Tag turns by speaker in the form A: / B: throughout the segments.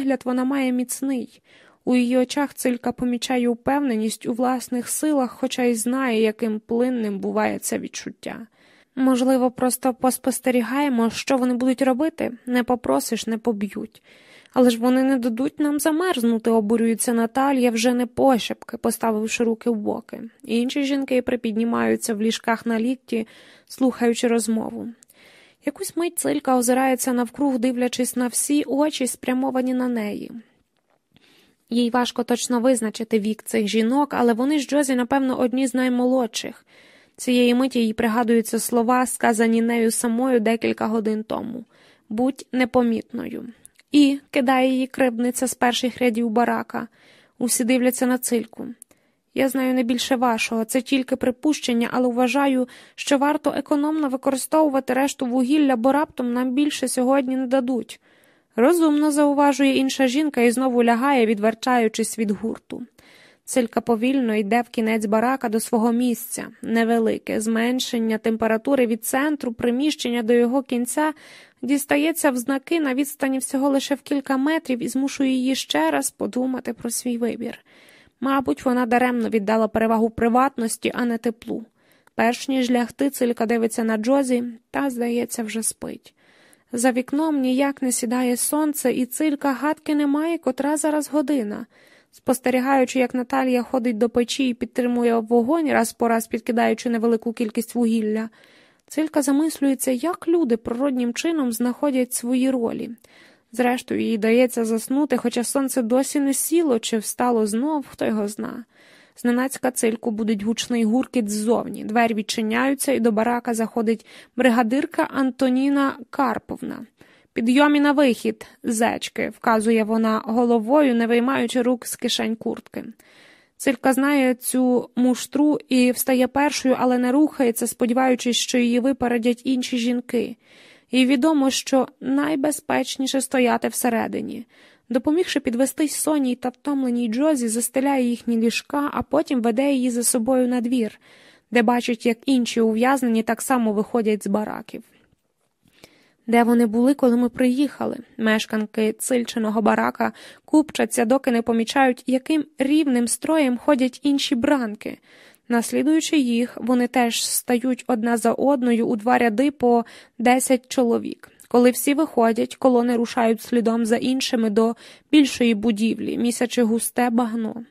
A: вигляд вона має міцний. У її очах цилька помічає упевненість у власних силах, хоча й знає, яким плинним буває це відчуття. Можливо, просто поспостерігаємо, що вони будуть робити, не попросиш, не поб'ють. Але ж вони не дадуть нам замерзнути, обурюється Наталія вже не пощепки, поставивши руки в боки. Інші жінки припіднімаються в ліжках на лікті, слухаючи розмову. Якусь мить цилька озирається навкруг, дивлячись на всі очі, спрямовані на неї. Їй важко точно визначити вік цих жінок, але вони з Джозі, напевно, одні з наймолодших. Цієї миті їй пригадуються слова, сказані нею самою декілька годин тому будь непомітною. І кидає її кривдниця з перших рядів барака. Усі дивляться на цильку. Я знаю не більше вашого, це тільки припущення, але вважаю, що варто економно використовувати решту вугілля, бо раптом нам більше сьогодні не дадуть. Розумно зауважує інша жінка і знову лягає, відвертаючись від гурту. Цилька повільно йде в кінець барака до свого місця, невелике, зменшення температури від центру, приміщення до його кінця дістається в знаки на відстані всього лише в кілька метрів і змушує її ще раз подумати про свій вибір. Мабуть, вона даремно віддала перевагу приватності, а не теплу. Перш ніж лягти, цилька дивиться на Джозі та, здається, вже спить. За вікном ніяк не сідає сонце, і цилька гадки немає, котра зараз година. Спостерігаючи, як Наталія ходить до печі і підтримує вогонь, раз по раз підкидаючи невелику кількість вугілля, цилька замислюється, як люди природнім чином знаходять свої ролі. Зрештою, їй дається заснути, хоча сонце досі не сіло чи встало знов, хто його зна. Зненацька цильку будить гучний гуркіт ззовні. Двері відчиняються, і до барака заходить бригадирка Антоніна Карповна. Підйомі на вихід, зечки, вказує вона головою, не виймаючи рук з кишень куртки. Цилька знає цю муштру і встає першою, але не рухається, сподіваючись, що її випередять інші жінки. І відомо, що найбезпечніше стояти всередині. Допомігши підвестись Соні та втомленій Джозі, застеляє їхні ліжка, а потім веде її за собою на двір, де бачить, як інші ув'язнені так само виходять з бараків. Де вони були, коли ми приїхали? Мешканки цильченого барака купчаться, доки не помічають, яким рівним строєм ходять інші бранки. Наслідуючи їх, вони теж стають одна за одною у два ряди по десять чоловік. Коли всі виходять, колони рушають слідом за іншими до більшої будівлі, місячи густе багно.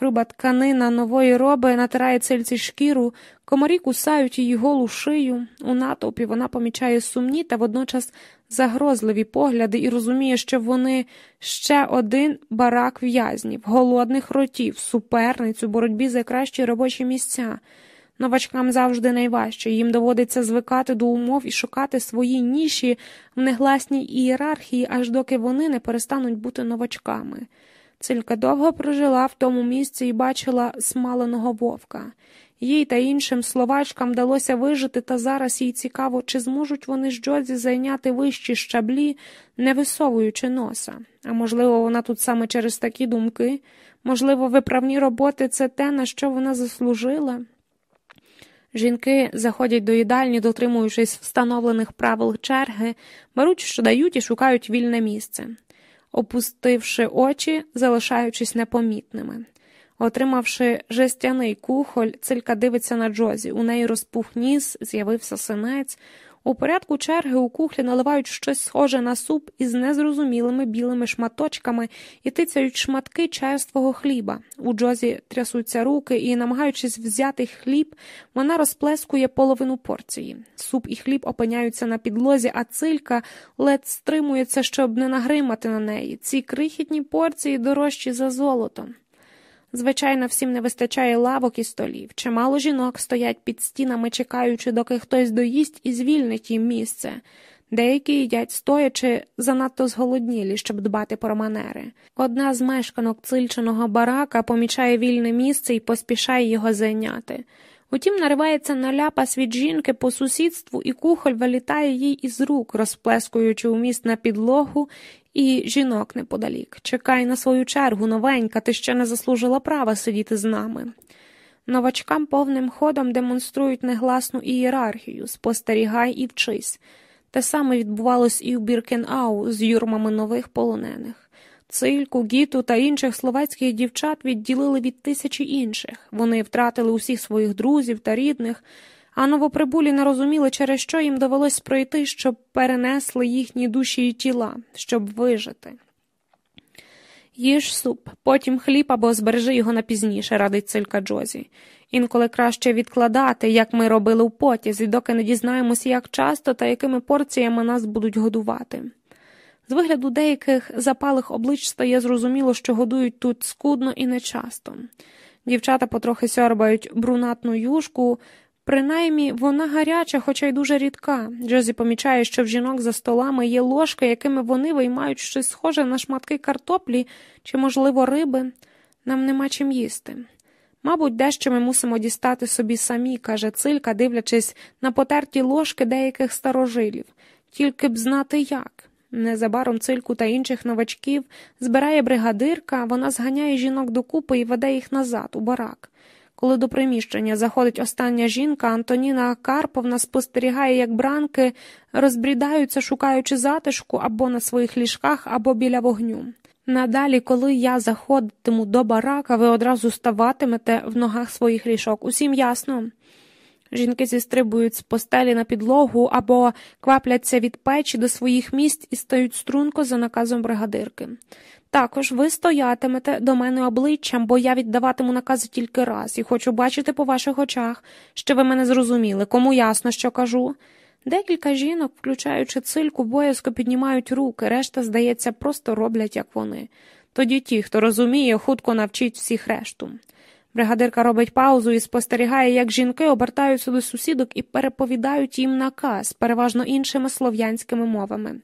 A: Груба тканина нової роби натирає цельці шкіру, комарі кусають її голу шию. У натовпі вона помічає сумні та водночас загрозливі погляди і розуміє, що вони ще один барак в'язнів, голодних ротів, суперницю, боротьбі за кращі робочі місця. Новачкам завжди найважче, їм доводиться звикати до умов і шукати свої ніші в негласній ієрархії, аж доки вони не перестануть бути новачками. Цилька довго прожила в тому місці і бачила смаленого вовка. Їй та іншим словачкам вдалося вижити, та зараз їй цікаво, чи зможуть вони з Джозі зайняти вищі щаблі, не висовуючи носа. А можливо, вона тут саме через такі думки, можливо, виправні роботи це те, на що вона заслужила. Жінки заходять до їдальні, дотримуючись встановлених правил черги, беруть, що дають, і шукають вільне місце опустивши очі, залишаючись непомітними. Отримавши жестяний кухоль, цилька дивиться на Джозі. У неї розпух ніс, з'явився синець. У порядку черги у кухлі наливають щось схоже на суп із незрозумілими білими шматочками і тицяють шматки черствого хліба. У Джозі трясуться руки і, намагаючись взяти хліб, вона розплескує половину порції. Суп і хліб опиняються на підлозі, а цилька ледь стримується, щоб не нагримати на неї. Ці крихітні порції дорожчі за золото. Звичайно, всім не вистачає лавок і столів. Чимало жінок стоять під стінами, чекаючи, доки хтось доїсть і звільнить їм місце. Деякі їдять стоячи занадто зголоднілі, щоб дбати про манери. Одна з мешканок цильченого барака помічає вільне місце і поспішає його зайняти. Утім, наривається на ляпас від жінки по сусідству, і кухоль вилітає їй із рук, розплескуючи уміст на підлогу і жінок неподалік. Чекай на свою чергу, новенька, ти ще не заслужила права сидіти з нами. Новачкам повним ходом демонструють негласну ієрархію, спостерігай і вчись. Те саме відбувалось і в Біркенау з юрмами нових полонених. Цильку, гіту та інших словацьких дівчат відділили від тисячі інших. Вони втратили усіх своїх друзів та рідних, а новоприбулі не розуміли, через що їм довелось пройти, щоб перенесли їхні душі і тіла, щоб вижити. Їж суп, потім хліб або збережи його на пізніше, радить цилька Джозі. Інколи краще відкладати, як ми робили у потязі, доки не дізнаємося, як часто та якими порціями нас будуть годувати. З вигляду деяких запалих облич стає зрозуміло, що годують тут скудно і нечасто. Дівчата потрохи сьорбають брунатну юшку, принаймні вона гаряча, хоча й дуже рідка. Джозі помічає, що в жінок за столами є ложки, якими вони виймають щось схоже на шматки картоплі чи, можливо, риби. Нам нема чим їсти. Мабуть, дещо ми мусимо дістати собі самі, каже цилька, дивлячись на потерті ложки деяких старожилів, тільки б знати як. Незабаром цильку та інших новачків збирає бригадирка, вона зганяє жінок докупи і веде їх назад, у барак. Коли до приміщення заходить остання жінка, Антоніна Карповна спостерігає, як бранки розбрідаються, шукаючи затишку або на своїх ліжках, або біля вогню. Надалі, коли я заходитиму до барака, ви одразу ставатимете в ногах своїх ліжок. Усім ясно. Жінки зістрибують з постелі на підлогу або квапляться від печі до своїх місць і стають струнко за наказом бригадирки. Також ви стоятимете до мене обличчям, бо я віддаватиму накази тільки раз, і хочу бачити по ваших очах, що ви мене зрозуміли, кому ясно, що кажу. Декілька жінок, включаючи цильку, боязко піднімають руки, решта, здається, просто роблять, як вони. Тоді ті, хто розуміє, хутко навчить всіх решту. Бригадирка робить паузу і спостерігає, як жінки обертаються до сусідок і переповідають їм наказ, переважно іншими слов'янськими мовами.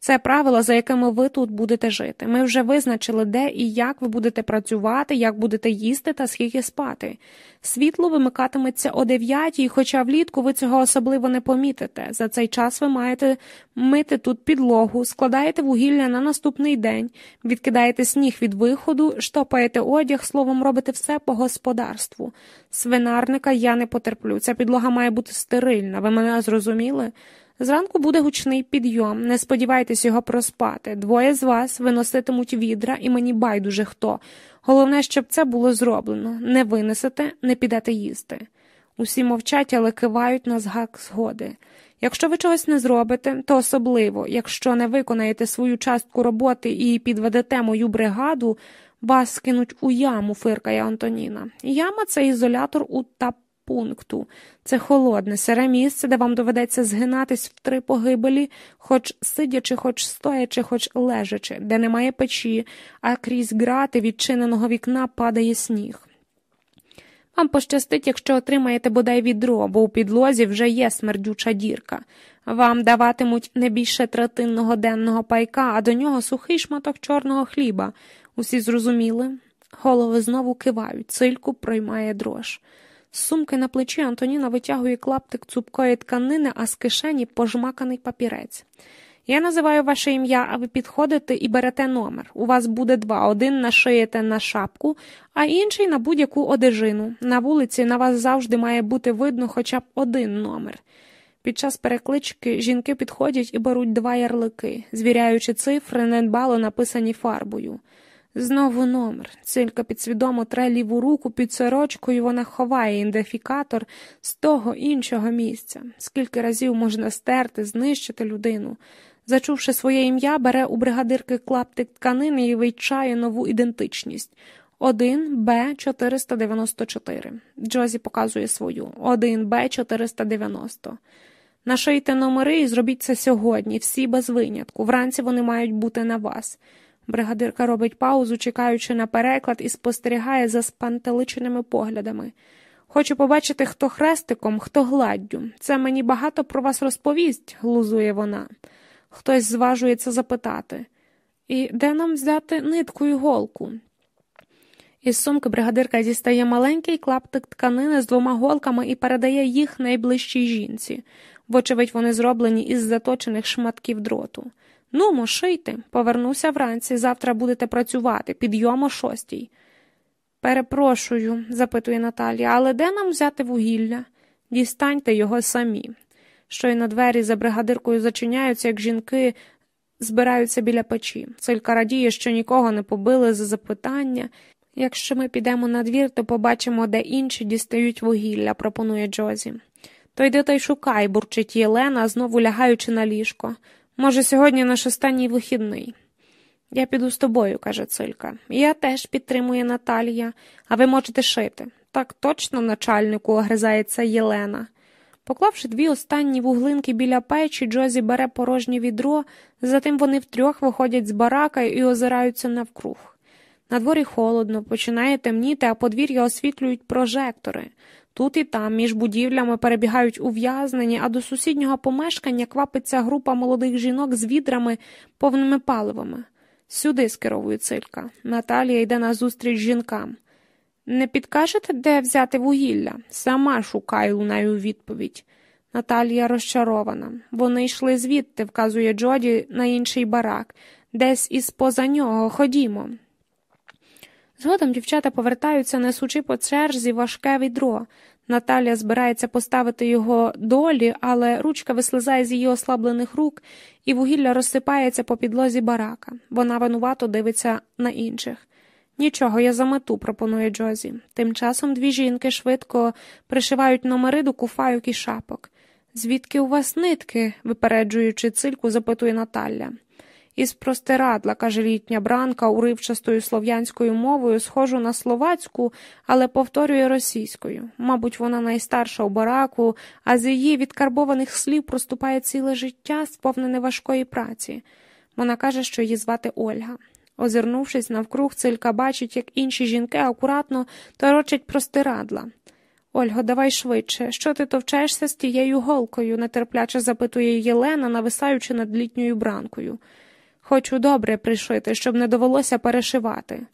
A: Це правила, за якими ви тут будете жити. Ми вже визначили, де і як ви будете працювати, як будете їсти та скільки спати. Світло вимикатиметься о дев'ятій, хоча влітку ви цього особливо не помітите. За цей час ви маєте мити тут підлогу, складаєте вугілля на наступний день, відкидаєте сніг від виходу, штопаєте одяг, словом, робите все по господарству. Свинарника я не потерплю. Ця підлога має бути стерильна. Ви мене зрозуміли? Зранку буде гучний підйом, не сподівайтесь його проспати. Двоє з вас виноситимуть відра, і мені байдуже хто. Головне, щоб це було зроблено не винесете, не підете їсти. Усі мовчать, але кивають на згак згоди. Якщо ви чогось не зробите, то особливо, якщо не виконаєте свою частку роботи і підведете мою бригаду, вас скинуть у яму, фиркає Антоніна. Яма це ізолятор у тап пункту. Це холодне, сире місце, де вам доведеться згинатись в три погибелі, хоч сидячи, хоч стоячи, хоч лежачи, де немає печі, а крізь грати відчиненого вікна падає сніг. Вам пощастить, якщо отримаєте бодай відро, бо у підлозі вже є смердюча дірка. Вам даватимуть не більше третинного денного пайка, а до нього сухий шматок чорного хліба. Усі зрозуміли. Голови знову кивають, цильку проймає дрож. З сумки на плечі Антоніна витягує клаптик цупкої тканини, а з кишені пожмаканий папірець. Я називаю ваше ім'я, а ви підходите і берете номер. У вас буде два. Один нашиєте на шапку, а інший на будь-яку одежину. На вулиці на вас завжди має бути видно хоча б один номер. Під час переклички жінки підходять і беруть два ярлики, звіряючи цифри, недбало написані фарбою. Знову номер. Цилька підсвідомо тре ліву руку під сорочкою, вона ховає ідентифікатор з того іншого місця. Скільки разів можна стерти, знищити людину. Зачувши своє ім'я, бере у бригадирки клаптик тканини і вичає нову ідентичність. 1 Б 494. Джозі показує свою. 1 Б 490. Нашийте номери і зробіть це сьогодні, всі без винятку. Вранці вони мають бути на вас. Бригадирка робить паузу, чекаючи на переклад, і спостерігає за спантеличеними поглядами. Хочу побачити, хто хрестиком, хто гладдю. Це мені багато про вас розповість, глузує вона. Хтось зважується запитати. І де нам взяти нитку і голку? Із сумки бригадирка дістає маленький клаптик тканини з двома голками і передає їх найближчій жінці. Вочевидь, вони зроблені із заточених шматків дроту. Ну, шийте, повернуся вранці, завтра будете працювати, підйом о шостій. Перепрошую, запитує Наталія, але де нам взяти вугілля? Дістаньте його самі. Щойно двері за бригадиркою зачиняються, як жінки збираються біля печі. Цилька радіє, що нікого не побили за запитання. Якщо ми підемо на двір, то побачимо, де інші дістають вугілля, пропонує Джозі. То йди та й шукай, бурчить Єлена, знову лягаючи на ліжко. Може, сьогодні наш останній вихідний. Я піду з тобою, каже Цилька. Я теж підтримує Наталія, а ви можете шити. Так точно, начальнику, огризається Єлена. Поклавши дві останні вуглинки біля печі, Джозі бере порожнє відро, затим вони втрьох виходять з барака і озираються навкруг. На дворі холодно, починає темніти, а подвір'я освітлюють прожектори. Тут і там між будівлями перебігають ув'язнені, а до сусіднього помешкання квапиться група молодих жінок з відрами, повними паливами. Сюди скеровує цилька. Наталія йде назустріч жінкам. Не підкажете, де взяти вугілля? Сама шукаю лунаю відповідь. Наталія розчарована. Вони йшли звідти, вказує Джоді на інший барак, десь із поза нього ходімо. Згодом дівчата повертаються, несучи по черзі важке відро. Наталя збирається поставити його долі, але ручка вислизає з її ослаблених рук, і вугілля розсипається по підлозі барака. Вона винувато дивиться на інших. Нічого, я замету, пропонує Джозі. Тим часом дві жінки швидко пришивають номери до куфайок і шапок. Звідки у вас нитки? випереджуючи цильку, запитує Наталя. Із простирадла, каже літня бранка, уривчастою слов'янською мовою, схожу на словацьку, але повторює російською. Мабуть, вона найстарша у бараку, а з її відкарбованих слів проступає ціле життя, сповнене важкої праці. Вона каже, що її звати Ольга. Озирнувшись навкруг, цилька бачить, як інші жінки акуратно торочать простирадла. Ольго, давай швидше. Що ти товчешся з тією голкою? нетерпляче запитує Єлена, нависаючи над літньою бранкою. Хочу добре пришити, щоб не довелося перешивати.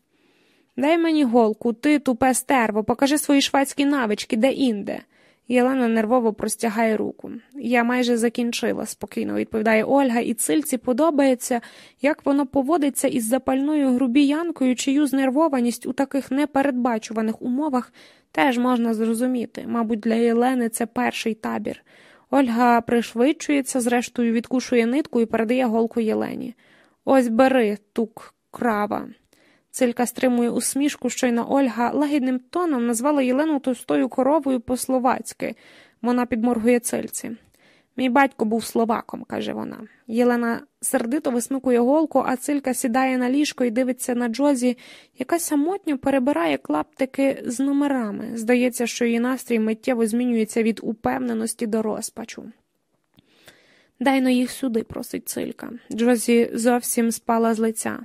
A: Дай мені голку, ти тупе стерво, покажи свої шведські навички, де інде. Єлена нервово простягає руку. Я майже закінчила, спокійно відповідає Ольга, і цильці подобається, як воно поводиться із запальною грубіянкою, чию знервованість у таких непередбачуваних умовах теж можна зрозуміти. Мабуть, для Єлени це перший табір. Ольга пришвидшується, зрештою відкушує нитку і передає голку Єлені. Ось бери, тук крава. Цилька стримує усмішку, щойно Ольга лагідним тоном назвала Єлену товстою коровою по-словацьки. Вона підморгує цильці. Мій батько був словаком, каже вона. Єлена сердито висмикує голку, а цилька сідає на ліжко і дивиться на Джозі, яка самотньо перебирає клаптики з номерами. Здається, що її настрій миттєво змінюється від упевненості до розпачу. Дай но їх сюди, просить цилька. Джозі зовсім спала з лиця.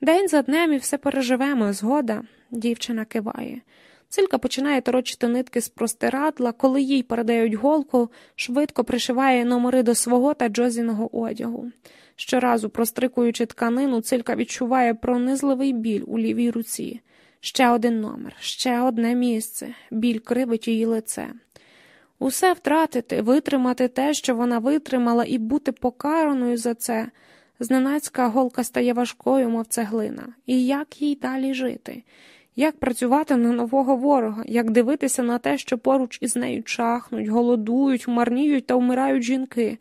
A: День за днем і все переживемо, згода, дівчина киває. Цилька починає торочити нитки з простирадла, коли їй передають голку, швидко пришиває номери до свого та Джозіного одягу. Щоразу, прострикуючи тканину, цилька відчуває пронизливий біль у лівій руці. Ще один номер, ще одне місце, біль кривить її лице. Усе втратити, витримати те, що вона витримала, і бути покараною за це. Зненацька голка стає важкою, мов цеглина. І як їй далі жити? Як працювати на нового ворога, як дивитися на те, що поруч із нею чахнуть, голодують, марніють та вмирають жінки.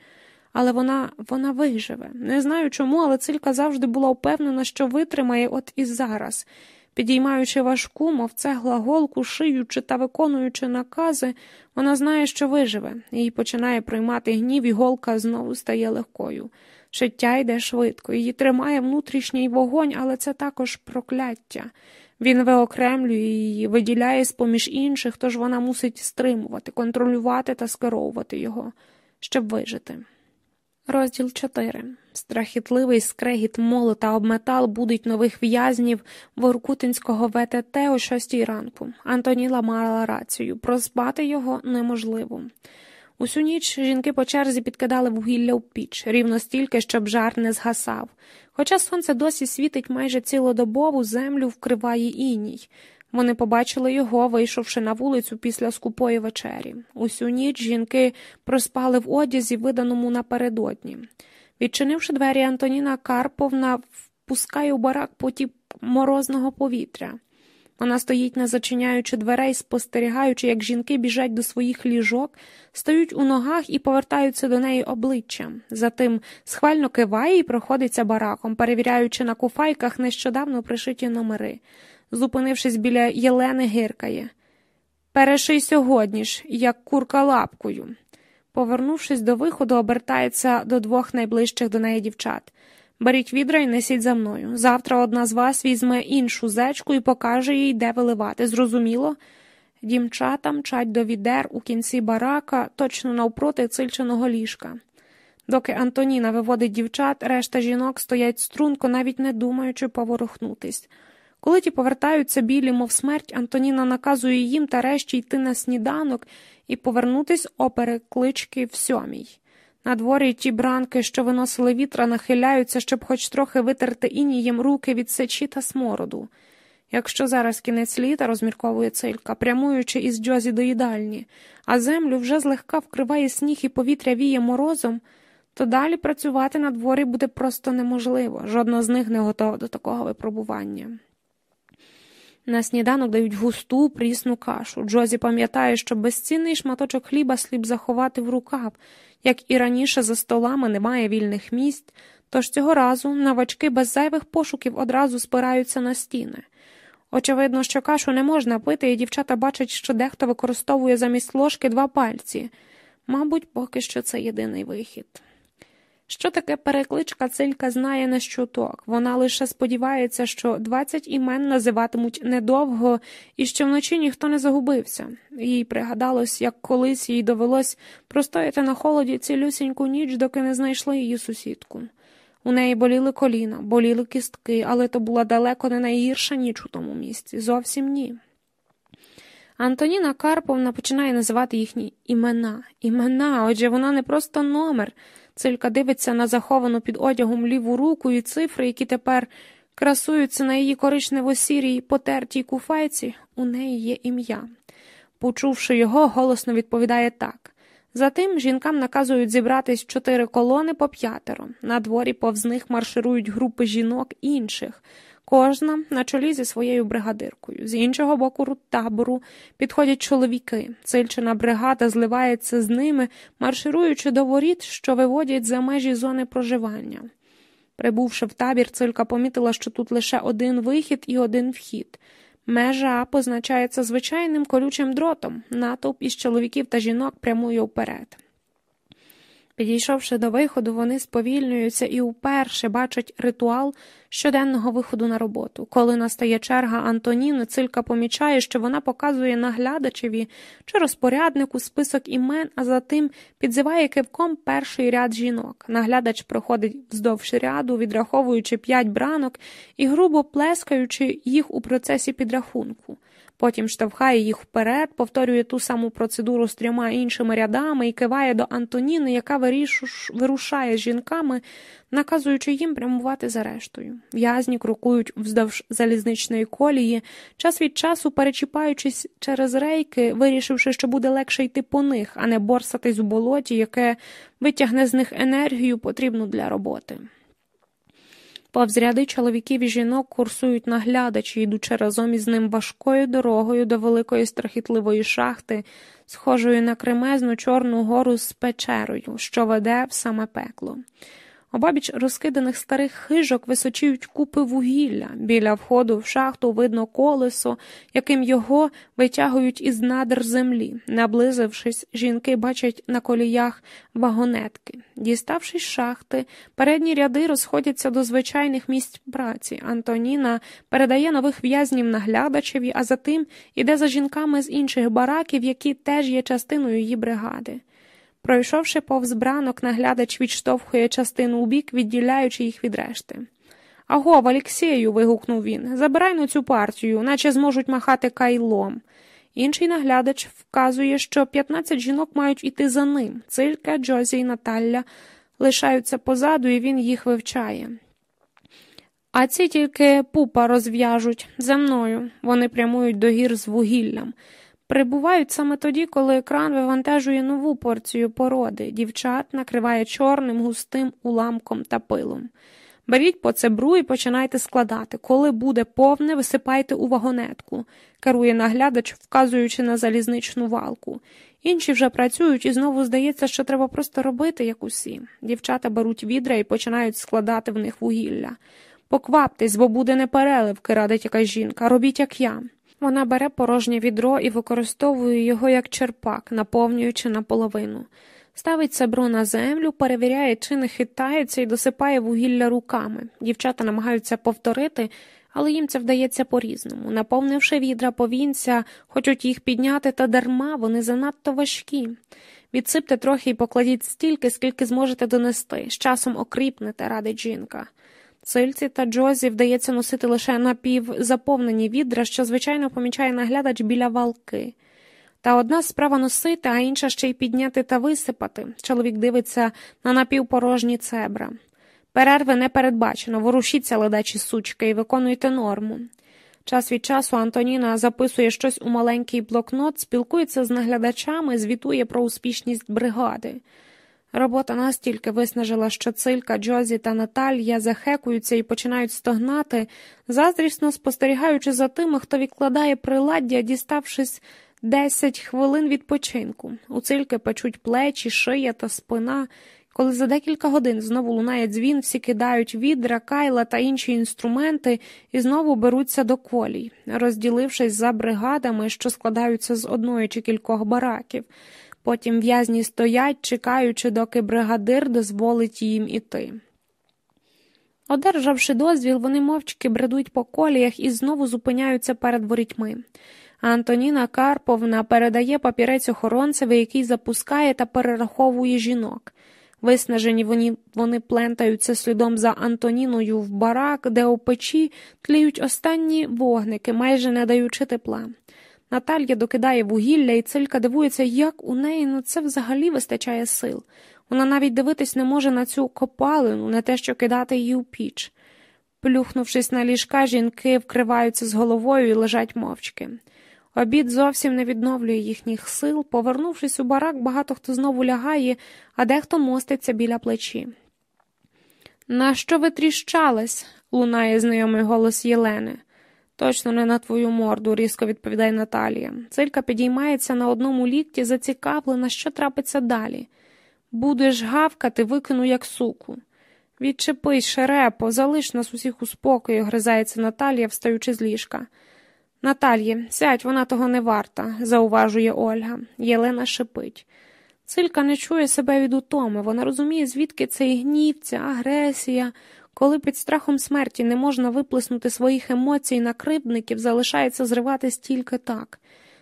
A: Але вона вона виживе. Не знаю чому, але цилька завжди була впевнена, що витримає от і зараз. Підіймаючи важку, мов цегла голку, шиючи та виконуючи накази, вона знає, що виживе, її починає приймати гнів, і голка знову стає легкою. Життя йде швидко, її тримає внутрішній вогонь, але це також прокляття. Він виокремлює її, виділяє з поміж інших, тож вона мусить стримувати, контролювати та скеровувати його, щоб вижити. Розділ 4. Страхітливий скрегіт молота об метал будуть нових в'язнів Воркутинського ВТТ о шостій ранку. Антоніла мала рацію проспати його неможливо. Усю ніч жінки по черзі підкидали вугілля в піч, рівно стільки, щоб жар не згасав. Хоча сонце досі світить майже цілодобову, землю вкриває іній. Вони побачили його, вийшовши на вулицю після скупої вечері. Усю ніч жінки проспали в одязі, виданому напередодні. Відчинивши двері, Антоніна Карповна впускає у барак потік морозного повітря. Вона стоїть, не зачиняючи дверей, спостерігаючи, як жінки біжать до своїх ліжок, стають у ногах і повертаються до неї обличчям. Затим схвально киває і проходиться бараком, перевіряючи на куфайках нещодавно пришиті номери. Зупинившись біля Єлени, гиркає. Переший сьогодні ж, як курка лапкою. Повернувшись до виходу, обертається до двох найближчих до неї дівчат. Беріть відра і несіть за мною. Завтра одна з вас візьме іншу зечку і покаже їй, де виливати. Зрозуміло? Дівчата мчать до відер у кінці барака, точно навпроти цильченого ліжка. Доки Антоніна виводить дівчат, решта жінок стоять струнко, навіть не думаючи поворухнутись. Коли ті повертаються білі, мов смерть, Антоніна наказує їм та решті йти на сніданок і повернутись опереклички в сьомій. На дворі ті бранки, що виносили вітра, нахиляються, щоб хоч трохи витерти інієм руки від сечі та смороду. Якщо зараз кінець літа, розмірковує цилька, прямуючи із джозі до їдальні, а землю вже злегка вкриває сніг і повітря віє морозом, то далі працювати на дворі буде просто неможливо. Жодна з них не готова до такого випробування. На сніданок дають густу прісну кашу. Джозі пам'ятає, що безцінний шматочок хліба слід заховати в рукав, як і раніше за столами немає вільних місць, тож цього разу новачки без зайвих пошуків одразу спираються на стіни. Очевидно, що кашу не можна пити, і дівчата бачать, що дехто використовує замість ложки два пальці. Мабуть, поки що це єдиний вихід. Що таке перекличка цилька знає не щуток. Вона лише сподівається, що двадцять імен називатимуть недовго і що вночі ніхто не загубився. Їй пригадалось, як колись їй довелось простояти на холоді цілюсіньку ніч, доки не знайшли її сусідку. У неї боліли коліна, боліли кістки, але то була далеко не найгірша ніч у тому місці. Зовсім ні. Антоніна Карповна починає називати їхні імена. Імена, отже, вона не просто номер. Цилька дивиться на заховану під одягом ліву руку і цифри, які тепер красуються на її коричнево-сірій потертій куфайці, у неї є ім'я. Почувши його, голосно відповідає так. Затим жінкам наказують зібратись чотири колони по п'ятеро. На дворі повз них марширують групи жінок інших кожна на чолі зі своєю бригадиркою. З іншого боку табору підходять чоловіки. Цильчина бригада зливається з ними, маршируючи до воріт, що виводять за межі зони проживання. Прибувши в табір, цилька помітила, що тут лише один вихід і один вхід. Межа позначається звичайним колючим дротом, натовп із чоловіків та жінок прямує вперед. Підійшовши до виходу, вони сповільнюються і вперше бачать ритуал щоденного виходу на роботу. Коли настає черга Антоніни, цилька помічає, що вона показує наглядачеві чи розпоряднику список імен, а затим підзиває кивком перший ряд жінок. Наглядач проходить вздовж ряду, відраховуючи п'ять бранок і грубо плескаючи їх у процесі підрахунку. Потім штовхає їх вперед, повторює ту саму процедуру з трьома іншими рядами і киває до Антоніни, яка вирушає з жінками, наказуючи їм прямувати за рештою. В'язні крокують вздовж залізничної колії, час від часу перечіпаючись через рейки, вирішивши, що буде легше йти по них, а не борсатись у болоті, яке витягне з них енергію, потрібну для роботи. Повз ряди чоловіків і жінок курсують наглядачі, йдучи разом із ним важкою дорогою до великої страхітливої шахти, схожої на кремезну Чорну гору з печерою, що веде в саме пекло. Обабіч розкиданих старих хижок височіють купи вугілля. Біля входу в шахту видно колесо, яким його витягують із надр землі. Наблизившись, жінки бачать на коліях вагонетки. Діставшись шахти, передні ряди розходяться до звичайних місць праці. Антоніна передає нових в'язнів наглядачеві, а затим іде за жінками з інших бараків, які теж є частиною її бригади. Пройшовши повз бранок, наглядач відштовхує частину у бік, відділяючи їх від решти. Агов, Алексею. вигукнув він, забирай на цю партію, наче зможуть махати кайлом. Інший наглядач вказує, що 15 жінок мають іти за ним. Цилька, Джозі і Наталя лишаються позаду, і він їх вивчає. А ці тільки пупа розв'яжуть за мною. Вони прямують до гір з вугіллям. Прибувають саме тоді, коли екран вивантажує нову порцію породи, дівчат накриває чорним густим уламком та пилом. Беріть по цебру і починайте складати. Коли буде повне, висипайте у вагонетку, керує наглядач, вказуючи на залізничну валку. Інші вже працюють і знову здається, що треба просто робити, як усі. Дівчата беруть відра і починають складати в них вугілля. Покваптесь, бо буде непереливки, радить якась жінка. Робіть, як я. Вона бере порожнє відро і використовує його як черпак, наповнюючи наполовину. Ставить сабро на землю, перевіряє, чи не хитається і досипає вугілля руками. Дівчата намагаються повторити, але їм це вдається по-різному. Наповнивши відра повінця, хочуть їх підняти, та дарма вони занадто важкі. Відсипте трохи і покладіть стільки, скільки зможете донести. З часом окріпнете, радить жінка. Цильці та Джозі вдається носити лише напівзаповнені відра, що, звичайно, помічає наглядач біля валки. Та одна справа носити, а інша ще й підняти та висипати. Чоловік дивиться на напівпорожні цебра. Перерви не передбачено, ворушіться, ледачі сучки, і виконуйте норму. Час від часу Антоніна записує щось у маленький блокнот, спілкується з наглядачами, звітує про успішність бригади. Робота настільки виснажила, що цилька, Джозі та Наталія захекуються і починають стогнати, заздрісно спостерігаючи за тими, хто відкладає приладдя, діставшись десять хвилин відпочинку. У цильки печуть плечі, шия та спина. Коли за декілька годин знову лунає дзвін, всі кидають відра, кайла та інші інструменти і знову беруться до колій, розділившись за бригадами, що складаються з одної чи кількох бараків. Потім в'язні стоять, чекаючи, доки бригадир дозволить їм іти. Одержавши дозвіл, вони мовчки бредуть по коліях і знову зупиняються перед ворітьми. Антоніна Карповна передає папірець охоронцеві, який запускає та перераховує жінок. Виснажені вони вони плентаються слідом за Антоніною в барак, де у печі тліють останні вогники, майже не даючи тепла. Наталія докидає вугілля, і цилька дивується, як у неї на це взагалі вистачає сил. Вона навіть дивитись не може на цю копалину, не те, що кидати її у піч. Плюхнувшись на ліжка, жінки вкриваються з головою і лежать мовчки. Обід зовсім не відновлює їхніх сил. Повернувшись у барак, багато хто знову лягає, а дехто моститься біля плечі. Нащо ви тріщались? лунає знайомий голос Єлени. Точно не на твою морду, різко відповідає Наталія. Цилька підіймається на одному лікті, зацікавлена, що трапиться далі. Будеш гавкати, викину, як суку. Відчепись, шерепо, залиш нас усіх у спокої, гризається Наталія, встаючи з ліжка. Натальє, сядь, вона того не варта, зауважує Ольга. Єлена шипить. Цилька не чує себе від утоми, вона розуміє, звідки цей гнів, ця агресія. Коли під страхом смерті не можна виплеснути своїх емоцій на кривдників, залишається зриватись тільки так.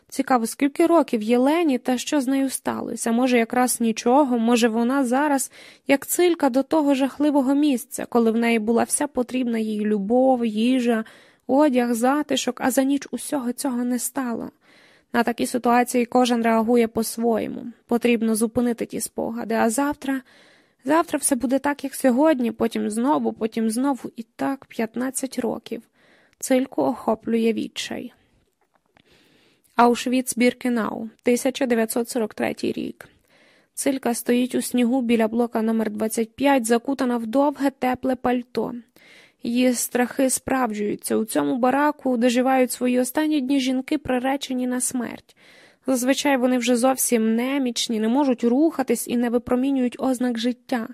A: Цікаво, скільки років Єлені та що з нею сталося? Може, якраз нічого, може, вона зараз, як цилька до того жахливого місця, коли в неї була вся потрібна їй любов, їжа, одяг, затишок, а за ніч усього цього не стало. На такі ситуації кожен реагує по-своєму. Потрібно зупинити ті спогади, а завтра. Завтра все буде так, як сьогодні, потім знову, потім знову і так 15 років. Цильку охоплює відчай. Аушвіц Біркенау, 1943 рік. Цилька стоїть у снігу біля блока номер 25 закутана в довге тепле пальто. Її страхи справджуються. У цьому бараку доживають свої останні дні жінки, приречені на смерть. Зазвичай вони вже зовсім немічні, не можуть рухатись і не випромінюють ознак життя.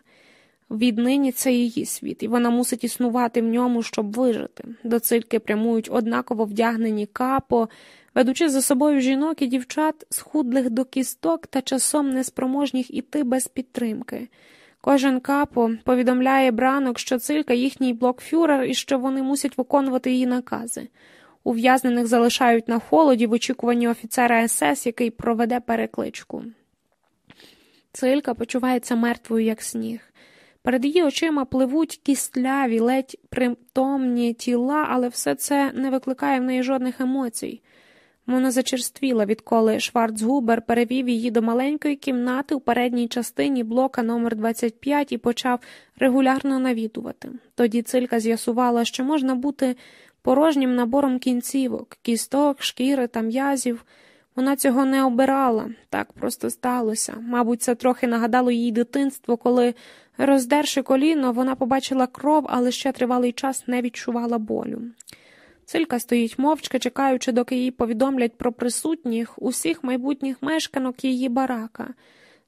A: Віднині це її світ, і вона мусить існувати в ньому, щоб вижити. До цильки прямують однаково вдягнені капо, ведучи за собою жінок і дівчат, схудлих до кісток та часом неспроможніх іти без підтримки. Кожен капо повідомляє бранок, що цилька їхній блокфюрер і що вони мусять виконувати її накази. Ув'язнених залишають на холоді в очікуванні офіцера СС, який проведе перекличку. Цилька почувається мертвою, як сніг. Перед її очима пливуть кістляві, ледь притомні тіла, але все це не викликає в неї жодних емоцій. Вона зачерствіла, відколи Шварцгубер перевів її до маленької кімнати у передній частині блока номер 25 і почав регулярно навідувати. Тоді цилька з'ясувала, що можна бути порожнім набором кінцівок, кісток, шкіри та м'язів. Вона цього не обирала, так просто сталося. Мабуть, це трохи нагадало їй дитинство, коли, роздерши коліно, вона побачила кров, але ще тривалий час не відчувала болю. Цилька стоїть мовчки, чекаючи, доки їй повідомлять про присутніх усіх майбутніх мешканок її барака.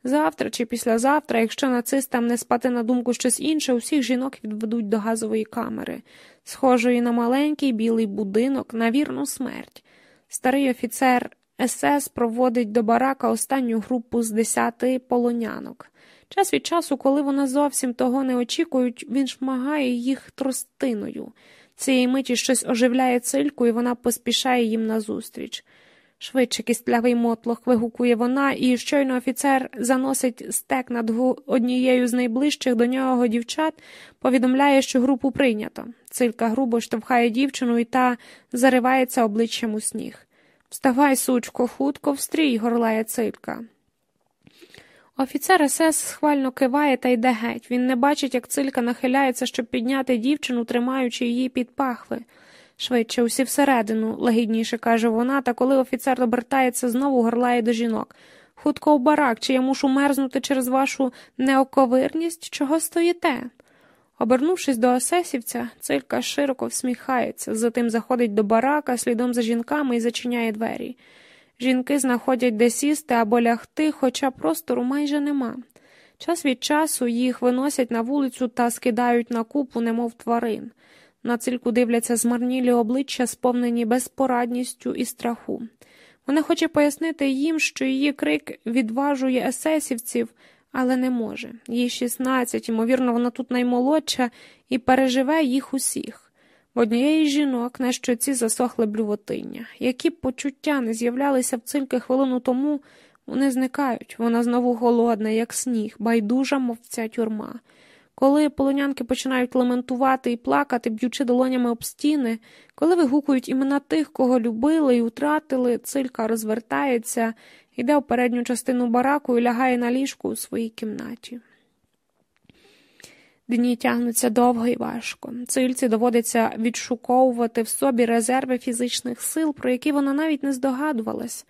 A: Завтра чи післязавтра, якщо нацистам не спати на думку щось інше, усіх жінок відведуть до газової камери, схожої на маленький білий будинок на вірну смерть. Старий офіцер СС проводить до барака останню групу з десяти полонянок. Час від часу, коли вони зовсім того не очікують, він шмагає їх тростиною. Цієї миті щось оживляє цильку, і вона поспішає їм назустріч. Швидше кістлявий мотлох вигукує вона, і щойно офіцер заносить стек над однією з найближчих до нього дівчат, повідомляє, що групу прийнято. Цилька грубо штовхає дівчину, і та заривається обличчям у сніг. Вставай, сучко, хутко встрій, горлає цилька. Офіцер СС схвально киває та йде геть. Він не бачить, як цилька нахиляється, щоб підняти дівчину, тримаючи її під пахви. Швидше, усі всередину, лагідніше каже вона, та коли офіцер обертається, знову горлає до жінок. Хутко в барак, чи я мушу мерзнути через вашу неоковирність, чого стоїте? Обернувшись до Осесівця, цилька широко всміхається, затим заходить до барака слідом за жінками і зачиняє двері. Жінки знаходять де сісти або лягти, хоча простору майже нема. Час від часу їх виносять на вулицю та скидають на купу, немов тварин. На цильку дивляться змарнілі обличчя, сповнені безпорадністю і страху. Вона хоче пояснити їм, що її крик відважує есесівців, але не може. Їй 16, ймовірно, вона тут наймолодша і переживе їх усіх. В однієї жінок на щоці засохле блювотиння. Які б почуття не з'являлися в цильки хвилину тому, вони зникають. Вона знову голодна, як сніг, байдужа, мов ця тюрма. Коли полонянки починають лементувати і плакати, б'ючи долонями об стіни, коли вигукують імена тих, кого любили і втратили, цилька розвертається, йде у передню частину бараку і лягає на ліжку у своїй кімнаті. Дні тягнуться довго і важко. Цильці доводиться відшуковувати в собі резерви фізичних сил, про які вона навіть не здогадувалась.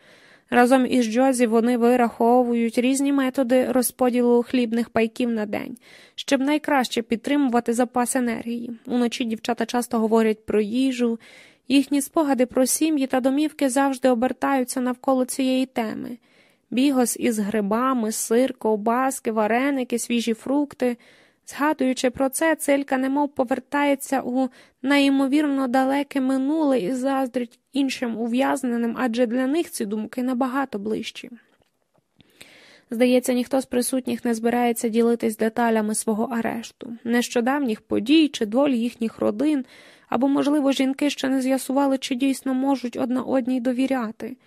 A: Разом із Джозі вони вираховують різні методи розподілу хлібних пайків на день, щоб найкраще підтримувати запас енергії. Уночі дівчата часто говорять про їжу, їхні спогади про сім'ї та домівки завжди обертаються навколо цієї теми. Бігос із грибами, сир, ковбаски, вареники, свіжі фрукти. Згадуючи про це, цилька немов повертається у неймовірно далеке минуле і заздрить іншим ув'язненим, адже для них ці думки набагато ближчі. Здається, ніхто з присутніх не збирається ділитись деталями свого арешту, нещодавніх подій чи долі їхніх родин, або, можливо, жінки ще не з'ясували, чи дійсно можуть одна одній довіряти.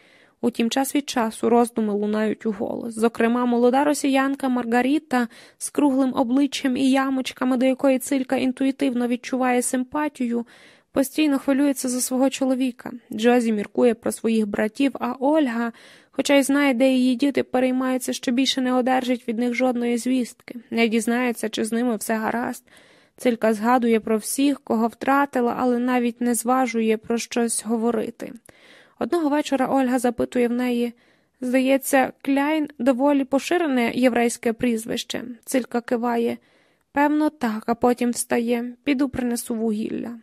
A: Утім, час від часу роздуми лунають у голос. Зокрема, молода росіянка Маргаріта з круглим обличчям і ямочками, до якої цилька інтуїтивно відчуває симпатію, постійно хвилюється за свого чоловіка. Джозі міркує про своїх братів, а Ольга, хоча й знає, де її діти переймаються, що більше не одержить від них жодної звістки, не дізнається, чи з ними все гаразд. Цилька згадує про всіх, кого втратила, але навіть не зважує про щось говорити. Одного вечора Ольга запитує в неї здається, кляйн доволі поширене єврейське прізвище. Цилька киває. Певно, так, а потім встає, піду принесу вугілля.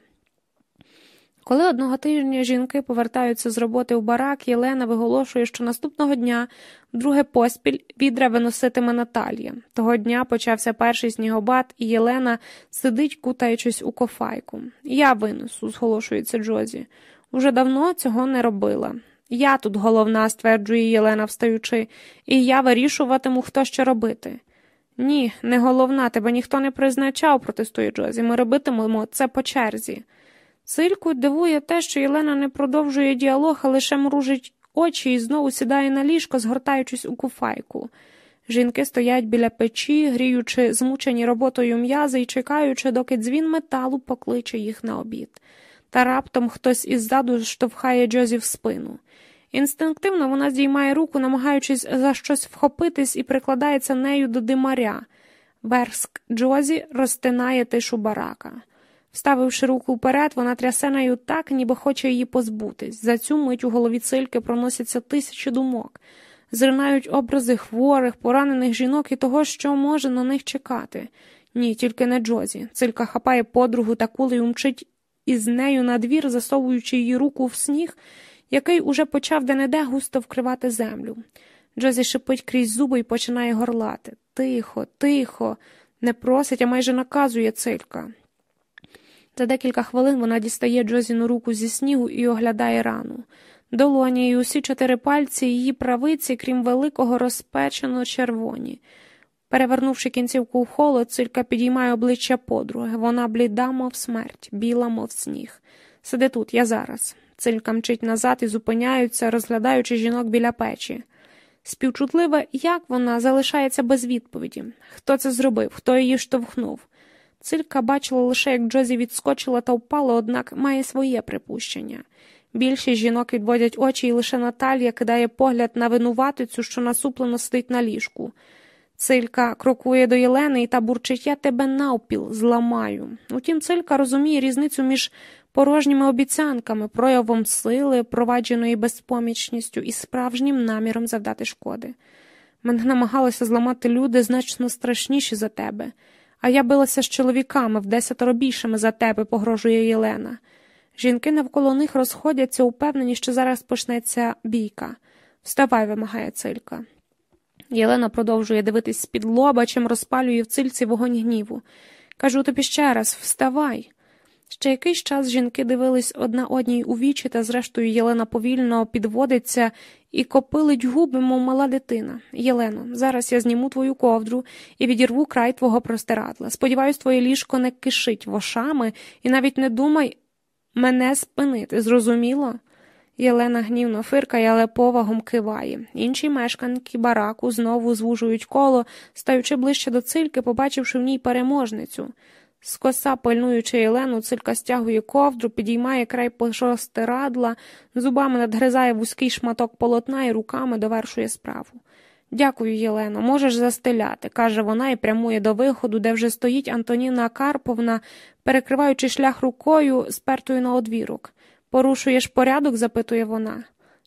A: Коли одного тижня жінки повертаються з роботи в барак, Єлена виголошує, що наступного дня, вдруге поспіль, відра виноситиме Наталія. Того дня почався перший снігобат, і Єлена сидить, кутаючись у кофайку. Я винесу, зголошується Джозі. Уже давно цього не робила. Я тут головна, стверджує Єлена, встаючи, і я вирішуватиму, хто що робити. Ні, не головна, тебе ніхто не призначав, протестує Джозі. Ми робитимемо це по черзі. Сильку дивує те, що Єлена не продовжує діалог, а лише мружить очі і знову сідає на ліжко, згортаючись у куфайку. Жінки стоять біля печі, гріючи змучені роботою м'язи і чекаючи, доки дзвін металу покличе їх на обід та раптом хтось іззаду штовхає Джозі в спину. Інстинктивно вона здіймає руку, намагаючись за щось вхопитись і прикладається нею до димаря. Верск Джозі розтинає тишу барака. Вставивши руку вперед, вона трясе нею так, ніби хоче її позбутись. За цю мить у голові цильки проносяться тисячі думок, зринають образи хворих, поранених жінок і того, що може на них чекати. Ні, тільки не Джозі. Цилька хапає подругу та кулею мчить із нею на двір, засовуючи її руку в сніг, який уже почав де-не-де густо вкривати землю. Джозі шипить крізь зуби і починає горлати. Тихо, тихо, не просить, а майже наказує цилька. За декілька хвилин вона дістає Джозіну руку зі снігу і оглядає рану. Долоні і усі чотири пальці її правиці, крім великого, розпечено червоні. Перевернувши кінцівку в холод, цилька підіймає обличчя подруги. Вона бліда, мов смерть, біла, мов сніг. Сиди тут, я зараз. Цилька мчить назад і зупиняються, розглядаючи жінок біля печі. Співчутлива, як вона залишається без відповіді. Хто це зробив, хто її штовхнув? Цилька бачила лише, як Джозі відскочила та впала, однак має своє припущення. Більшість жінок відводять очі, і лише Наталія кидає погляд на винуватицю, що насуплено сидить на ліжку. Цилька крокує до Єлени і та бурчить я тебе навпіл зламаю. Утім, цилька розуміє різницю між порожніми обіцянками, проявом сили, провадженої безпомічністю і справжнім наміром завдати шкоди. Мене намагалися зламати люди значно страшніші за тебе, а я билася з чоловіками в десятеро більшими за тебе, погрожує Єлена. Жінки навколо них розходяться, упевнені, що зараз почнеться бійка. Вставай, вимагає цилька. Єлена продовжує дивитись з-під лоба, чим розпалює в цильці вогонь гніву. Кажу тобі ще раз вставай. Ще якийсь час жінки дивились одна одній у вічі, та, зрештою, Єлена повільно підводиться і копилить губи, мов мала дитина. Єлено, зараз я зніму твою ковдру і відірву край твого простирадла. Сподіваюсь, твоє ліжко не кишить вошами і навіть не думай мене спинити, зрозуміло? Єлена гнівно фиркає, але повагом киває. Інші мешканки бараку знову звужують коло, стаючи ближче до цильки, побачивши в ній переможницю. Скоса, пильнуючи Єлену, цилька стягує ковдру, підіймає край пошостирадла, зубами надгризає вузький шматок полотна і руками довершує справу. Дякую, Єлено, можеш застеляти, каже вона і прямує до виходу, де вже стоїть Антоніна Карповна, перекриваючи шлях рукою, спертою на одвірок. Порушуєш порядок? запитує вона.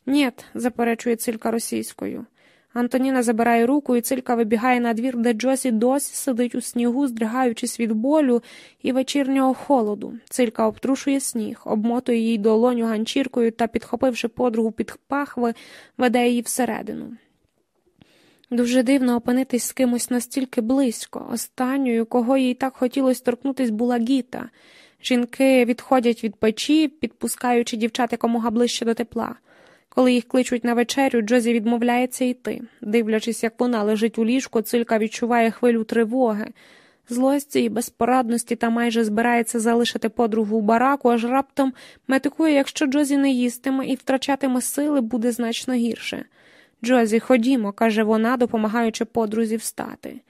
A: Нєт, заперечує цилька російською. Антоніна забирає руку, і цилька вибігає на двір, де Джосі досі сидить у снігу, здригаючись від болю і вечірнього холоду. Цилька обтрушує сніг, обмотує їй долоню ганчіркою та, підхопивши подругу під пахви, веде її всередину. Дуже дивно опинитись з кимось настільки близько. Останньою, кого їй так хотілося торкнутись, була Гіта. Жінки відходять від печі, підпускаючи дівчат якомога ближче до тепла. Коли їх кличуть на вечерю, Джозі відмовляється йти. Дивлячись, як вона лежить у ліжку, цилька відчуває хвилю тривоги, злості і безпорадності та майже збирається залишити подругу у бараку, аж раптом метикує, якщо Джозі не їстиме і втрачатиме сили, буде значно гірше. Джозі, ходімо, каже вона, допомагаючи подрузі встати.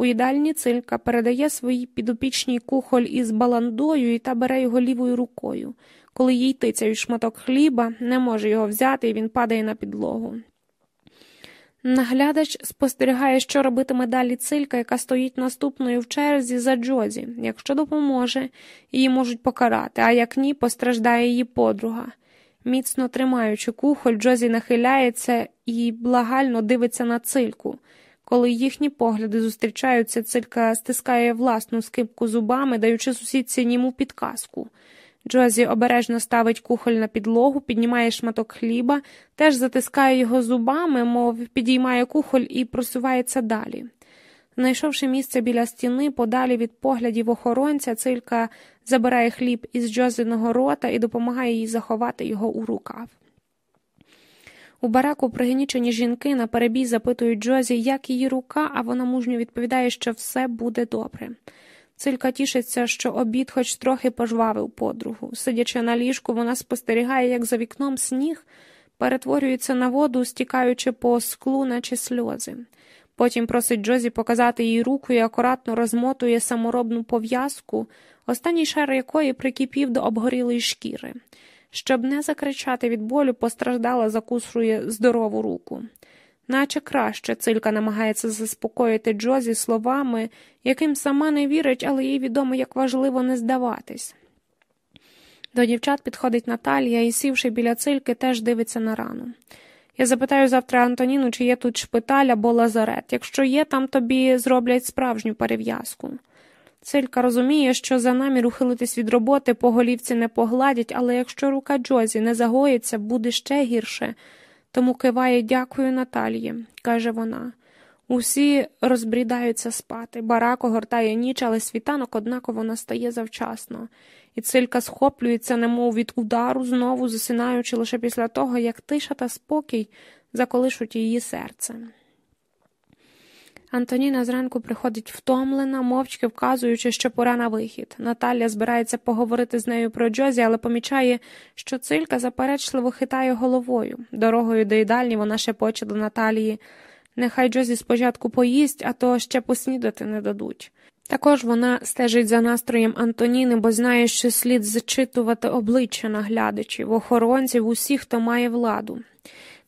A: У їдальні цилька передає своїй підопічній кухоль із баландою і та бере його лівою рукою. Коли їй тицяють шматок хліба, не може його взяти, і він падає на підлогу. Наглядач спостерігає, що робитиме далі цилька, яка стоїть наступною в черзі за Джозі. Якщо допоможе, її можуть покарати, а як ні, постраждає її подруга. Міцно тримаючи кухоль, Джозі нахиляється і благально дивиться на цильку. Коли їхні погляди зустрічаються, цилька стискає власну скипку зубами, даючи сусідці німу підказку. Джозі обережно ставить кухоль на підлогу, піднімає шматок хліба, теж затискає його зубами, мов підіймає кухоль і просувається далі. Знайшовши місце біля стіни, подалі від поглядів охоронця, цилька забирає хліб із Джозиного рота і допомагає їй заховати його у рукав. У бараку пригнічені жінки на перебій запитують Джозі, як її рука, а вона мужньо відповідає, що все буде добре. Цилька тішиться, що обід хоч трохи пожвавив подругу. Сидячи на ліжку, вона спостерігає, як за вікном сніг перетворюється на воду, стікаючи по склу, наче сльози. Потім просить Джозі показати їй руку і акуратно розмотує саморобну пов'язку, останній шар якої прикипів до обгорілої шкіри. Щоб не закричати від болю, постраждала, закусує здорову руку. наче краще цилька намагається заспокоїти Джозі словами, яким сама не вірить, але їй відомо, як важливо не здаватись. До дівчат підходить Наталія і, сівши біля цильки, теж дивиться на рану. Я запитаю завтра Антоніну, чи є тут шпиталь або лазарет. Якщо є, там тобі зроблять справжню перев'язку. Цилька розуміє, що за намір ухилитись від роботи по голівці не погладять, але якщо рука Джозі не загоїться, буде ще гірше. Тому киває дякую Наталії, каже вона. Усі розбрідаються спати. Барак огортає ніч, але світанок однаково настає завчасно, і цилька схоплюється, немов від удару, знову засинаючи лише після того, як тиша та спокій заколишуть її серце. Антоніна зранку приходить втомлена, мовчки вказуючи, що пора на вихід. Наталя збирається поговорити з нею про Джозі, але помічає, що цилька заперечливо хитає головою. Дорогою до їдальні вона шепоче до Наталії. Нехай Джозі спочатку поїсть, а то ще поснідати не дадуть. Також вона стежить за настроєм Антоніни, бо знає, що слід зачитувати обличчя наглядачів, охоронців, усіх, хто має владу.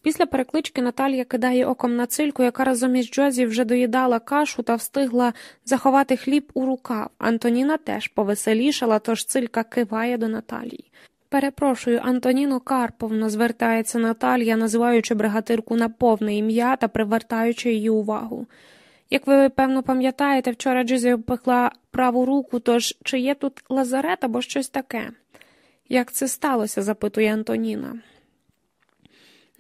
A: Після переклички Наталія кидає оком на цильку, яка разом із Джозі вже доїдала кашу та встигла заховати хліб у рукав. Антоніна теж повеселішала, тож цилька киває до Наталії. Перепрошую, Антоніно Карповно, звертається Наталія, називаючи бригатирку на повне ім'я та привертаючи її увагу. Як ви, певно, пам'ятаєте, вчора Джозі обпекла праву руку, тож чи є тут лазарет або щось таке? Як це сталося? запитує Антоніна.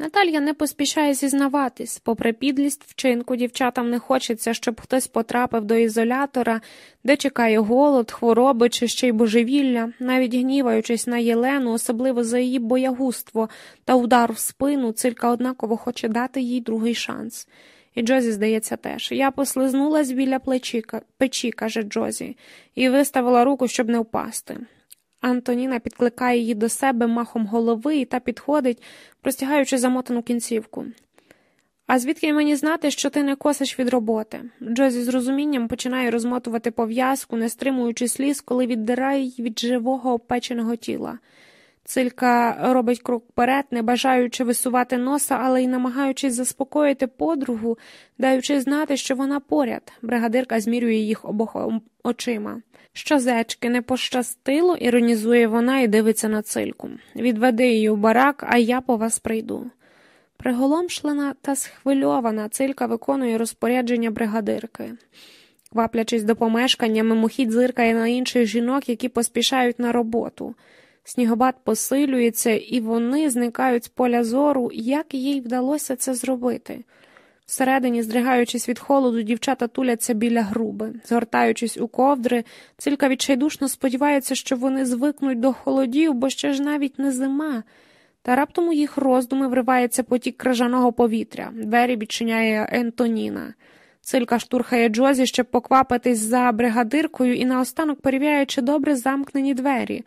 A: Наталія не поспішає зізнаватись, попри підлість вчинку, дівчатам не хочеться, щоб хтось потрапив до ізолятора, де чекає голод, хвороби чи ще й божевілля, навіть гніваючись на Єлену, особливо за її боягузтво та удар в спину, цилька однаково хоче дати їй другий шанс. І Джозі, здається, теж. Я послизнулась біля плечі, печі, каже Джозі, і виставила руку, щоб не впасти. Антоніна підкликає її до себе махом голови і та підходить, простягаючи замотану кінцівку. А звідки мені знати, що ти не косиш від роботи? Джозі з розумінням починає розмотувати пов'язку, не стримуючи сліз, коли віддирає її від живого опеченого тіла. Цилька робить крок вперед, не бажаючи висувати носа, але й намагаючись заспокоїти подругу, даючи знати, що вона поряд. Бригадирка змірює їх обох очима. Що зечки не пощастило, іронізує вона і дивиться на цильку. Відведи її у барак, а я по вас прийду. Приголомшлена та схвильована цилька виконує розпорядження бригадирки. Кваплячись до помешкання, мимохідь зиркає на інших жінок, які поспішають на роботу. Снігобад посилюється, і вони зникають з поля зору, як їй вдалося це зробити. Всередині, здригаючись від холоду, дівчата туляться біля груби. Згортаючись у ковдри, цилька відчайдушно сподівається, що вони звикнуть до холодів, бо ще ж навіть не зима. Та раптом у їх роздуми вривається потік кражаного повітря. Двері відчиняє Ентоніна. Цилька штурхає Джозі, щоб поквапитись за бригадиркою і наостанок перевіряє, чи добре замкнені двері.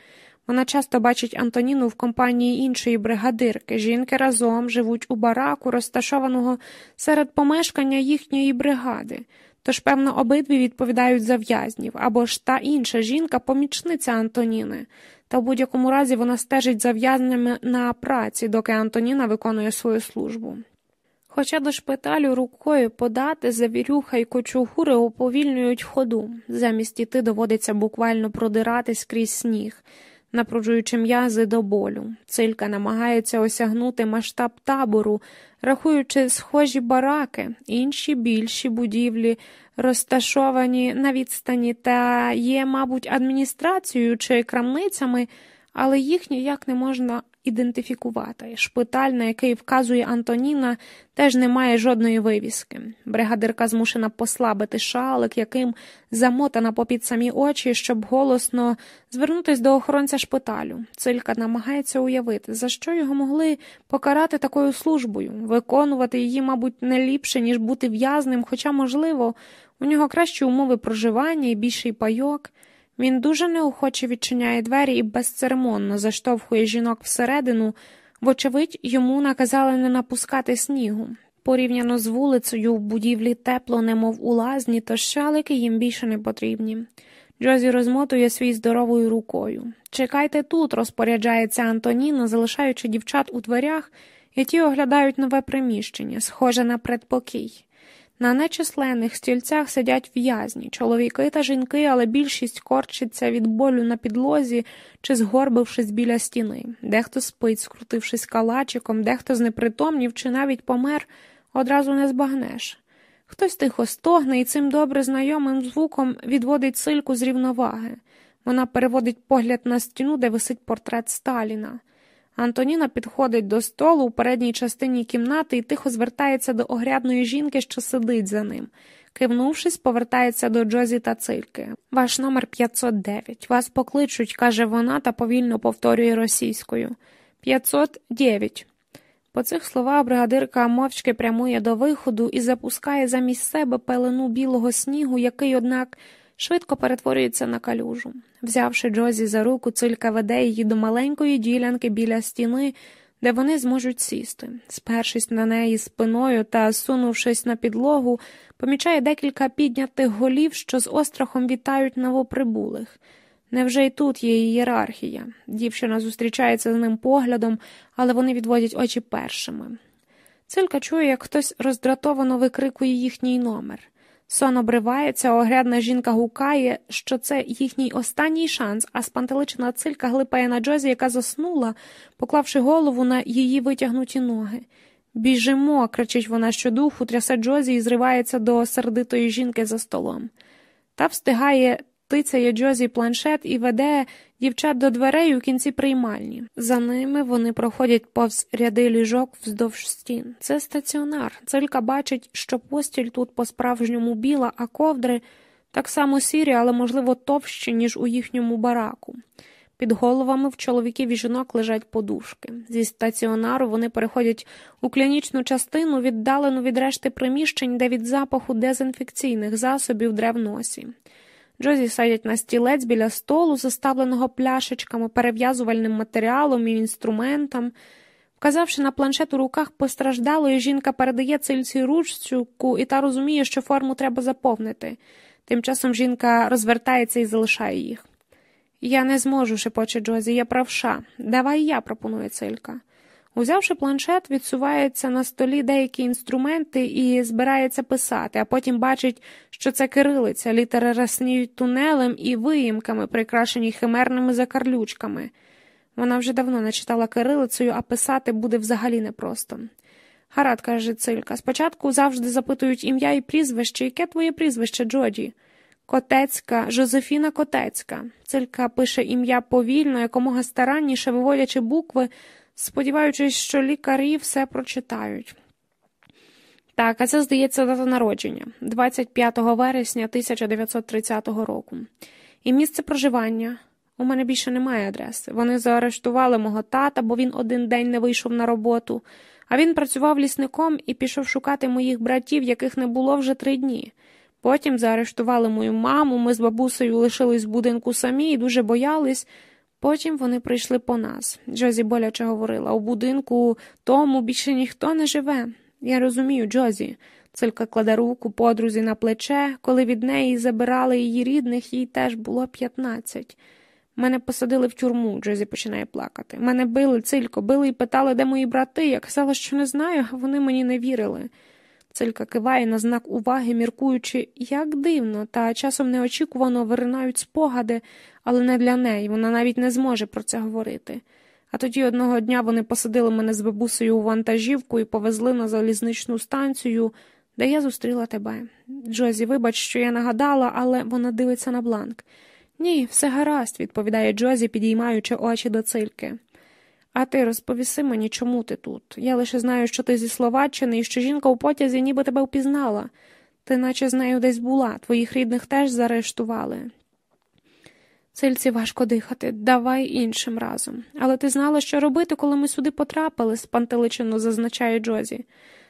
A: Вона часто бачить Антоніну в компанії іншої бригадирки. Жінки разом живуть у бараку, розташованого серед помешкання їхньої бригади. Тож, певно, обидві відповідають за в'язнів або ж та інша жінка помічниця Антоніни, та в будь-якому разі вона стежить за в'язнями на праці, доки Антоніна виконує свою службу. Хоча до шпиталю рукою подати завірюха й кочугури уповільнюють ходу, замість іти доводиться буквально продиратись крізь сніг напружуючи м'язи до болю. Цилька намагається осягнути масштаб табору, рахуючи схожі бараки, інші більші будівлі, розташовані на відстані, та є, мабуть, адміністрацією чи крамницями, але їх ніяк не можна ідентифікувати. Шпиталь, на який вказує Антоніна, теж не має жодної вивіски. Бригадирка змушена послабити шалик, яким замотана попід самі очі, щоб голосно звернутися до охоронця шпиталю. Цилька намагається уявити, за що його могли покарати такою службою, виконувати її, мабуть, не ліпше, ніж бути в'язним, хоча, можливо, у нього кращі умови проживання і більший пайок. Він дуже неохоче відчиняє двері і безцеремонно заштовхує жінок всередину, вочевидь, йому наказали не напускати снігу. Порівняно з вулицею в будівлі тепло, немов у лазні, тож шалики їм більше не потрібні. Джозі розмотує свій здоровою рукою. Чекайте тут, розпоряджається Антоніна, залишаючи дівчат у дверях і ті оглядають нове приміщення, схоже на предпокій. На нечисленних стільцях сидять в'язні, чоловіки та жінки, але більшість корчиться від болю на підлозі чи згорбившись біля стіни. Дехто спить, скрутившись калачиком, дехто знепритомнів чи навіть помер, одразу не збагнеш. Хтось тихо стогне і цим добре знайомим звуком відводить сильку з рівноваги. Вона переводить погляд на стіну, де висить портрет Сталіна. Антоніна підходить до столу у передній частині кімнати і тихо звертається до огрядної жінки, що сидить за ним. Кивнувшись, повертається до Джозі та цильки. Ваш номер 509. Вас покличуть, каже вона та повільно повторює російською. 509. По цих словах бригадирка мовчки прямує до виходу і запускає замість себе пелену білого снігу, який, однак, швидко перетворюється на калюжу. Взявши Джозі за руку, цилька веде її до маленької ділянки біля стіни, де вони зможуть сісти. Спершись на неї спиною та сунувшись на підлогу, помічає декілька піднятих голів, що з острахом вітають новоприбулих. Невже й тут є ієрархія? Дівчина зустрічається з ним поглядом, але вони відводять очі першими. Цилька чує, як хтось роздратовано викрикує їхній номер. Сон обривається, огрядна жінка гукає, що це їхній останній шанс, а спантеличена цилька глипає на Джозі, яка заснула, поклавши голову на її витягнуті ноги. Біжимо, кричить вона щодуху, трясе Джозі і зривається до сердитої жінки за столом. Та встигає тицяє Джозі планшет і веде дівчат до дверей у кінці приймальні. За ними вони проходять повз ряди ліжок вздовж стін. Це стаціонар. Цилька бачить, що постіль тут по-справжньому біла, а ковдри так само сірі, але, можливо, товщі, ніж у їхньому бараку. Під головами в чоловіків і жінок лежать подушки. Зі стаціонару вони переходять у клінічну частину, віддалену від решти приміщень, де від запаху дезінфекційних засобів древ носі. Джозі садять на стілець біля столу, заставленого пляшечками, перев'язувальним матеріалом і інструментом. Вказавши на планшет у руках постраждалої, жінка передає цильці ручку, і та розуміє, що форму треба заповнити. Тим часом жінка розвертається і залишає їх. Я не зможу, шепоче Джозі, я правша. Давай я, пропонує цилька. Узявши планшет, відсувається на столі деякі інструменти і збирається писати, а потім бачить, що це кирилиця, літери рясніють тунелем і виїмками, прикрашені химерними закарлючками. Вона вже давно не читала кирилицею, а писати буде взагалі непросто. Гарат, каже Цилька, спочатку завжди запитують ім'я і прізвище, яке твоє прізвище, Джоді? Котецька, Жозефіна Котецька. Цилька пише ім'я повільно, якомога старанніше виводячи букви сподіваючись, що лікарі все прочитають. Так, а це, здається, дата народження 25 вересня 1930 року. І місце проживання. У мене більше немає адреси. Вони заарештували мого тата, бо він один день не вийшов на роботу, а він працював лісником і пішов шукати моїх братів, яких не було вже три дні. Потім заарештували мою маму, ми з бабусею лишились в будинку самі і дуже боялись. Потім вони прийшли по нас. Джозі боляче говорила у будинку тому більше ніхто не живе. Я розумію, Джозі. Цилька кладе руку подрузі на плече, коли від неї забирали її рідних, їй теж було п'ятнадцять. Мене посадили в тюрму, Джозі починає плакати. Мене били, цилько, били і питали, де мої брати. Я казала, що не знаю, а вони мені не вірили. Цилька киває на знак уваги, міркуючи, як дивно, та часом неочікувано виринають спогади, але не для неї, вона навіть не зможе про це говорити. А тоді одного дня вони посадили мене з бабусею у вантажівку і повезли на залізничну станцію, де я зустріла тебе. Джозі, вибач, що я нагадала, але вона дивиться на бланк. Ні, все гаразд, відповідає Джозі, підіймаючи очі до цильки. А ти розповіси мені, чому ти тут. Я лише знаю, що ти зі Словаччини і що жінка у потязі ніби тебе впізнала. Ти наче з нею десь була, твоїх рідних теж заарештували. Цильці важко дихати, давай іншим разом. Але ти знала, що робити, коли ми сюди потрапили, спантеличено зазначає Джозі.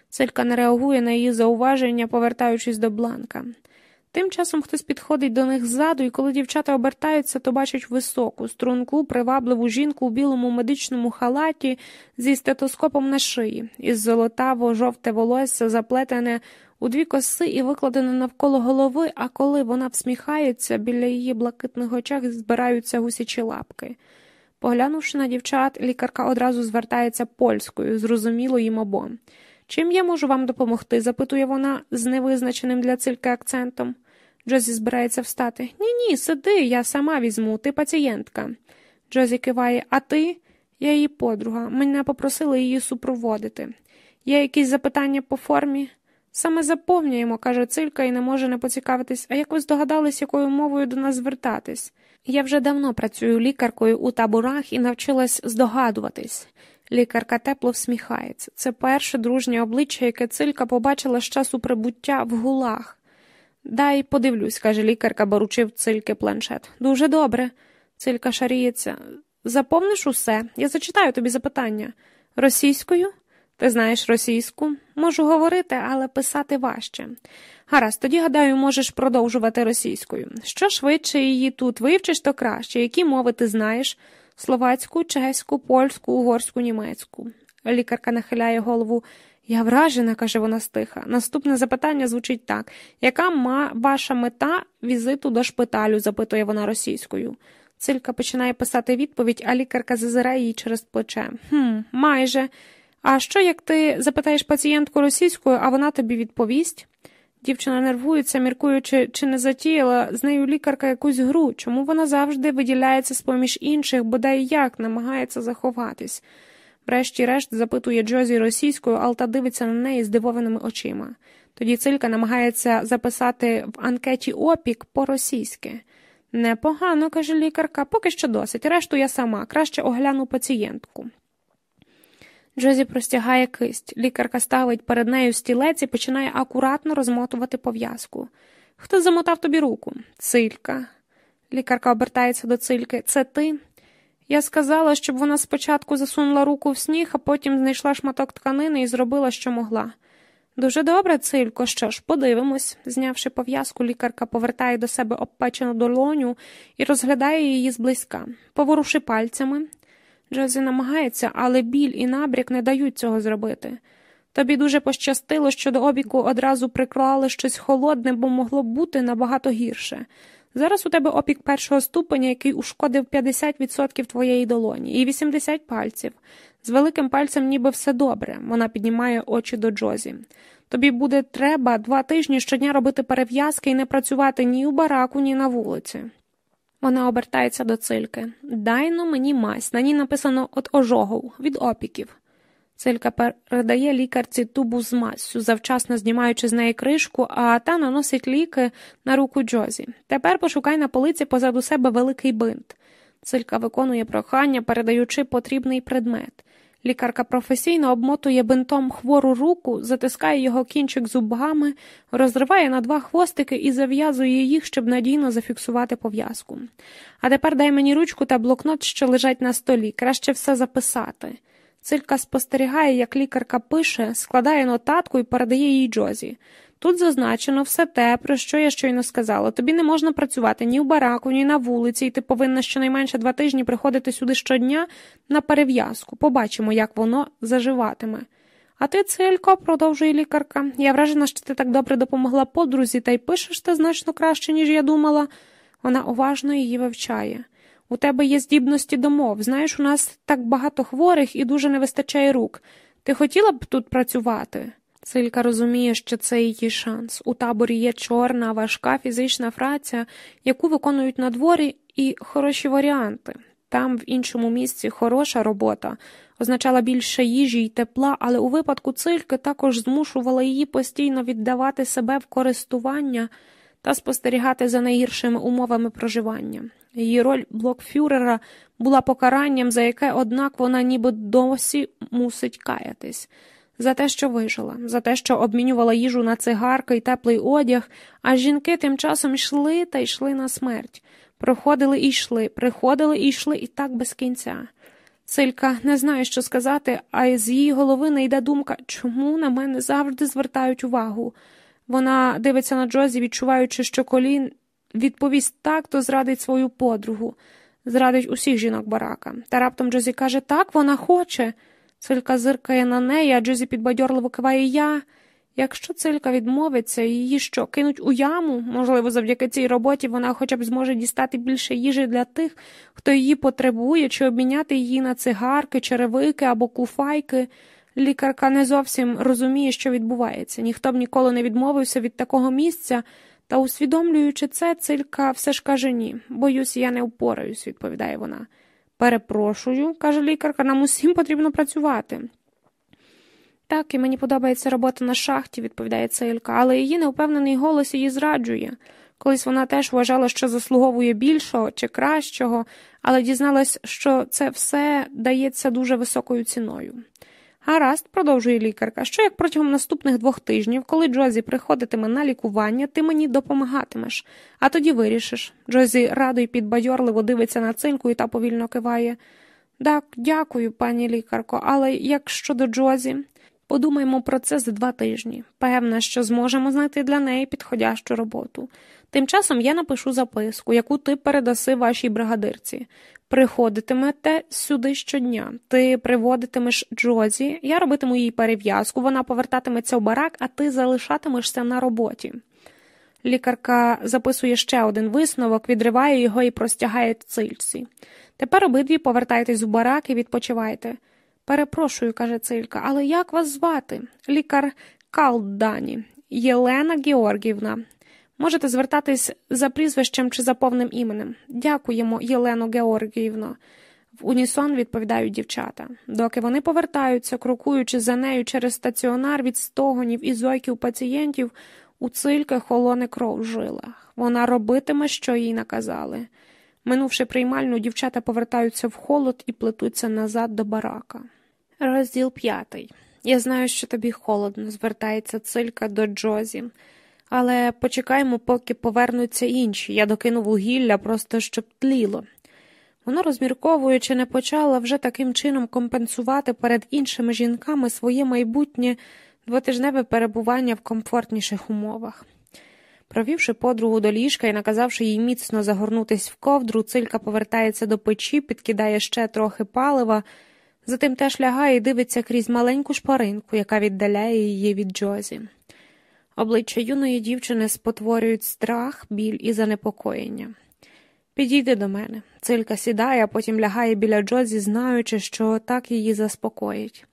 A: Цилька не реагує на її зауваження, повертаючись до бланка. Тим часом хтось підходить до них ззаду, і коли дівчата обертаються, то бачать високу, струнку, привабливу жінку у білому медичному халаті зі стетоскопом на шиї, із золотаво жовте волосся, заплетене у дві коси і викладене навколо голови, а коли вона всміхається, біля її блакитних очах збираються гусячі лапки. Поглянувши на дівчат, лікарка одразу звертається польською, зрозуміло їм обом. Чим я можу вам допомогти? запитує вона з невизначеним для цильки акцентом. Джозі збирається встати. Ні, ні, сиди, я сама візьму, ти пацієнтка. Джозі киває, а ти? Я її подруга. Мене попросили її супроводити. Є якісь запитання по формі? Саме заповнюємо, каже цилька, і не може не поцікавитись, а як ви здогадались, якою мовою до нас звертатись? Я вже давно працюю лікаркою у таборах і навчилась здогадуватись. Лікарка тепло всміхається. Це перше дружнє обличчя, яке цилька побачила з часу прибуття в гулах. Дай подивлюсь, каже лікарка, беручи в цильки планшет. Дуже добре. Цилька шаріється. Заповниш усе, я зачитаю тобі запитання. Російською? Ти знаєш російську? Можу говорити, але писати важче. Гаразд, тоді, гадаю, можеш продовжувати російською. Що швидше її тут вивчиш, то краще. Які мови ти знаєш? Словацьку, чеську, польську, угорську, німецьку. Лікарка нахиляє голову. Я вражена, каже вона стиха. Наступне запитання звучить так яка ма ваша мета візиту до шпиталю? запитує вона російською. Цилька починає писати відповідь, а лікарка зазирає її через плече. «Хм, майже. А що, як ти запитаєш пацієнтку російською, а вона тобі відповість? Дівчина нервується, міркуючи, чи не затіяла з нею лікарка якусь гру, чому вона завжди виділяється з поміж інших, бодай як намагається заховатись. Врешті-решт запитує Джозі російською, Алта дивиться на неї здивованими очима. Тоді цилька намагається записати в анкеті опік по-російськи. Непогано, каже лікарка, поки що досить. Решту я сама, краще огляну пацієнтку. Джозі простягає кисть. Лікарка ставить перед нею стілець і починає акуратно розмотувати пов'язку. Хто замотав тобі руку? Цилька. Лікарка обертається до цильки. Це ти? Я сказала, щоб вона спочатку засунула руку в сніг, а потім знайшла шматок тканини і зробила, що могла. Дуже добре, цилько, що ж, подивимось. Знявши пов'язку, лікарка повертає до себе обпечену долоню і розглядає її зблизька. Поворуши пальцями. Джозі намагається, але біль і набряк не дають цього зробити. Тобі дуже пощастило, що до обіку одразу приклали щось холодне, бо могло б бути набагато гірше. Зараз у тебе опік першого ступеня, який ушкодив 50% твоєї долоні, і 80 пальців. З великим пальцем ніби все добре. Вона піднімає очі до Джозі. Тобі буде треба два тижні щодня робити перев'язки і не працювати ні у бараку, ні на вулиці. Вона обертається до цильки. Дайно мені мазь. На ній написано «от ожогов, від опіків. Цилька передає лікарці тубу з маззю, завчасно знімаючи з неї кришку, а та наносить ліки на руку Джозі. Тепер пошукай на полиці позаду себе великий бинт. Цилька виконує прохання, передаючи потрібний предмет. Лікарка професійно обмотує бинтом хвору руку, затискає його кінчик зубгами, розриває на два хвостики і зав'язує їх, щоб надійно зафіксувати пов'язку. А тепер дай мені ручку та блокнот, що лежать на столі, краще все записати. Цилька спостерігає, як лікарка пише, складає нотатку і передає їй Джозі. Тут зазначено все те, про що я щойно сказала. Тобі не можна працювати ні в бараку, ні на вулиці, і ти повинна щонайменше два тижні приходити сюди щодня на перев'язку. Побачимо, як воно заживатиме. А ти, Цилько, продовжує лікарка, я вражена, що ти так добре допомогла подрузі, та й пишеш ти значно краще, ніж я думала. Вона уважно її вивчає. У тебе є здібності до мов. Знаєш, у нас так багато хворих і дуже не вистачає рук. Ти хотіла б тут працювати? Цилька розуміє, що це її шанс. У таборі є чорна, важка фізична праця, яку виконують на дворі, і хороші варіанти. Там, в іншому місці, хороша робота означала більше їжі й тепла, але у випадку цильки також змушувала її постійно віддавати себе в користування та спостерігати за найгіршими умовами проживання. Її роль блокфюрера була покаранням, за яке, однак, вона ніби досі мусить каятись за те, що вижила, за те, що обмінювала їжу на цигарки й теплий одяг, а жінки тим часом йшли та йшли на смерть. Проходили і йшли, приходили і йшли, і так без кінця. Силька не знає, що сказати, а з її голови не йде думка, чому на мене завжди звертають увагу. Вона дивиться на Джозі, відчуваючи, що колін відповість так, то зрадить свою подругу, зрадить усіх жінок барака. Та раптом Джозі каже так, вона хоче. Цилька зиркає на неї, а Джозі підбадьорливо киває я. Якщо цилька відмовиться, її що, кинуть у яму? Можливо, завдяки цій роботі вона хоча б зможе дістати більше їжі для тих, хто її потребує, чи обміняти її на цигарки, черевики або куфайки. Лікарка не зовсім розуміє, що відбувається. Ніхто б ніколи не відмовився від такого місця, та, усвідомлюючи це, цилька все ж каже ні. Боюсь, я не впораюсь, відповідає вона. Перепрошую, каже лікарка, нам усім потрібно працювати. Так, і мені подобається робота на шахті, відповідає Цилька, але її неупевнений голос її зраджує. Колись вона теж вважала, що заслуговує більшого чи кращого, але дізналась, що це все дається дуже високою ціною. Гаразд, продовжує лікарка, що як протягом наступних двох тижнів, коли Джозі приходитиме на лікування, ти мені допомагатимеш, а тоді вирішиш. Джозі радо й підбадьорливо дивиться на цинку і та повільно киває. Так, дякую, пані лікарко, але як щодо Джозі? Подумаємо про це за два тижні. Певна, що зможемо знайти для неї підходящу роботу. Тим часом я напишу записку, яку ти передаси вашій бригадирці. Приходитимете сюди щодня. Ти приводитимеш Джозі, я робитиму їй перев'язку, вона повертатиметься в барак, а ти залишатимешся на роботі. Лікарка записує ще один висновок, відриває його і простягає цильці. Тепер обидві повертайтесь в барак і відпочивайте. Перепрошую, каже Цилька, але як вас звати? Лікар Калдані, Єлена Георгівна. Можете звертатись за прізвищем чи за повним іменем. Дякуємо, Єлено Георгіївно. В унісон відповідають дівчата. Доки вони повертаються, крокуючи за нею через стаціонар від стогонів і зойків пацієнтів, у цильки холоне кров в жилах. Вона робитиме, що їй наказали. Минувши приймальну, дівчата повертаються в холод і плетуться назад до барака. Розділ п'ятий. Я знаю, що тобі холодно, звертається цилька до Джозі. Але почекаємо, поки повернуться інші. Я докину вугілля, просто щоб тліло. Вона, розмірковуючи, не почала вже таким чином компенсувати перед іншими жінками своє майбутнє двотижневе перебування в комфортніших умовах. Провівши подругу до ліжка і наказавши їй міцно загорнутись в ковдру, цилька повертається до печі, підкидає ще трохи палива, затим теж лягає і дивиться крізь маленьку шпаринку, яка віддаляє її від Джозі. Обличчя юної дівчини спотворюють страх, біль і занепокоєння. Підійди до мене. Цилька сідає, а потім лягає біля Джозі, знаючи, що так її заспокоїть.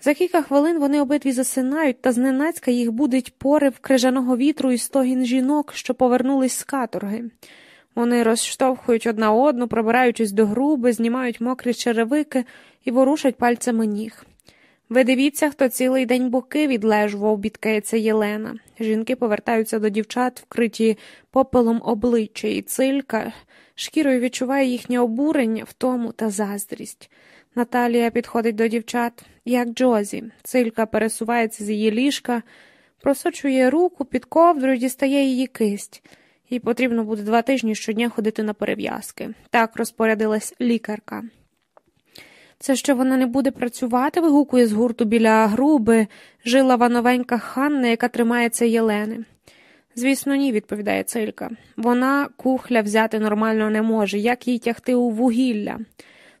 A: За кілька хвилин вони обидві засинають, та зненацька їх будить порив крижаного вітру і стогін жінок, що повернулись з каторги. Вони розштовхують одна одну, пробираючись до груби, знімають мокрі черевики і ворушать пальцями ніг. Ви дивіться, хто цілий день боки відлежував, бідкається Єлена. Жінки повертаються до дівчат, вкриті попелом обличчя, і цилька шкірою відчуває їхнє обурення, втому та заздрість. Наталія підходить до дівчат, як Джозі. Цилька пересувається з її ліжка, просочує руку під ковдру і дістає її кисть. Їй потрібно буде два тижні щодня ходити на перев'язки. Так розпорядилась лікарка. Це що вона не буде працювати, вигукує з гурту біля груби, жилава новенька Ханна, яка тримається Єлени. Звісно, ні, відповідає Цилька. Вона кухля взяти нормально не може, як їй тягти у вугілля.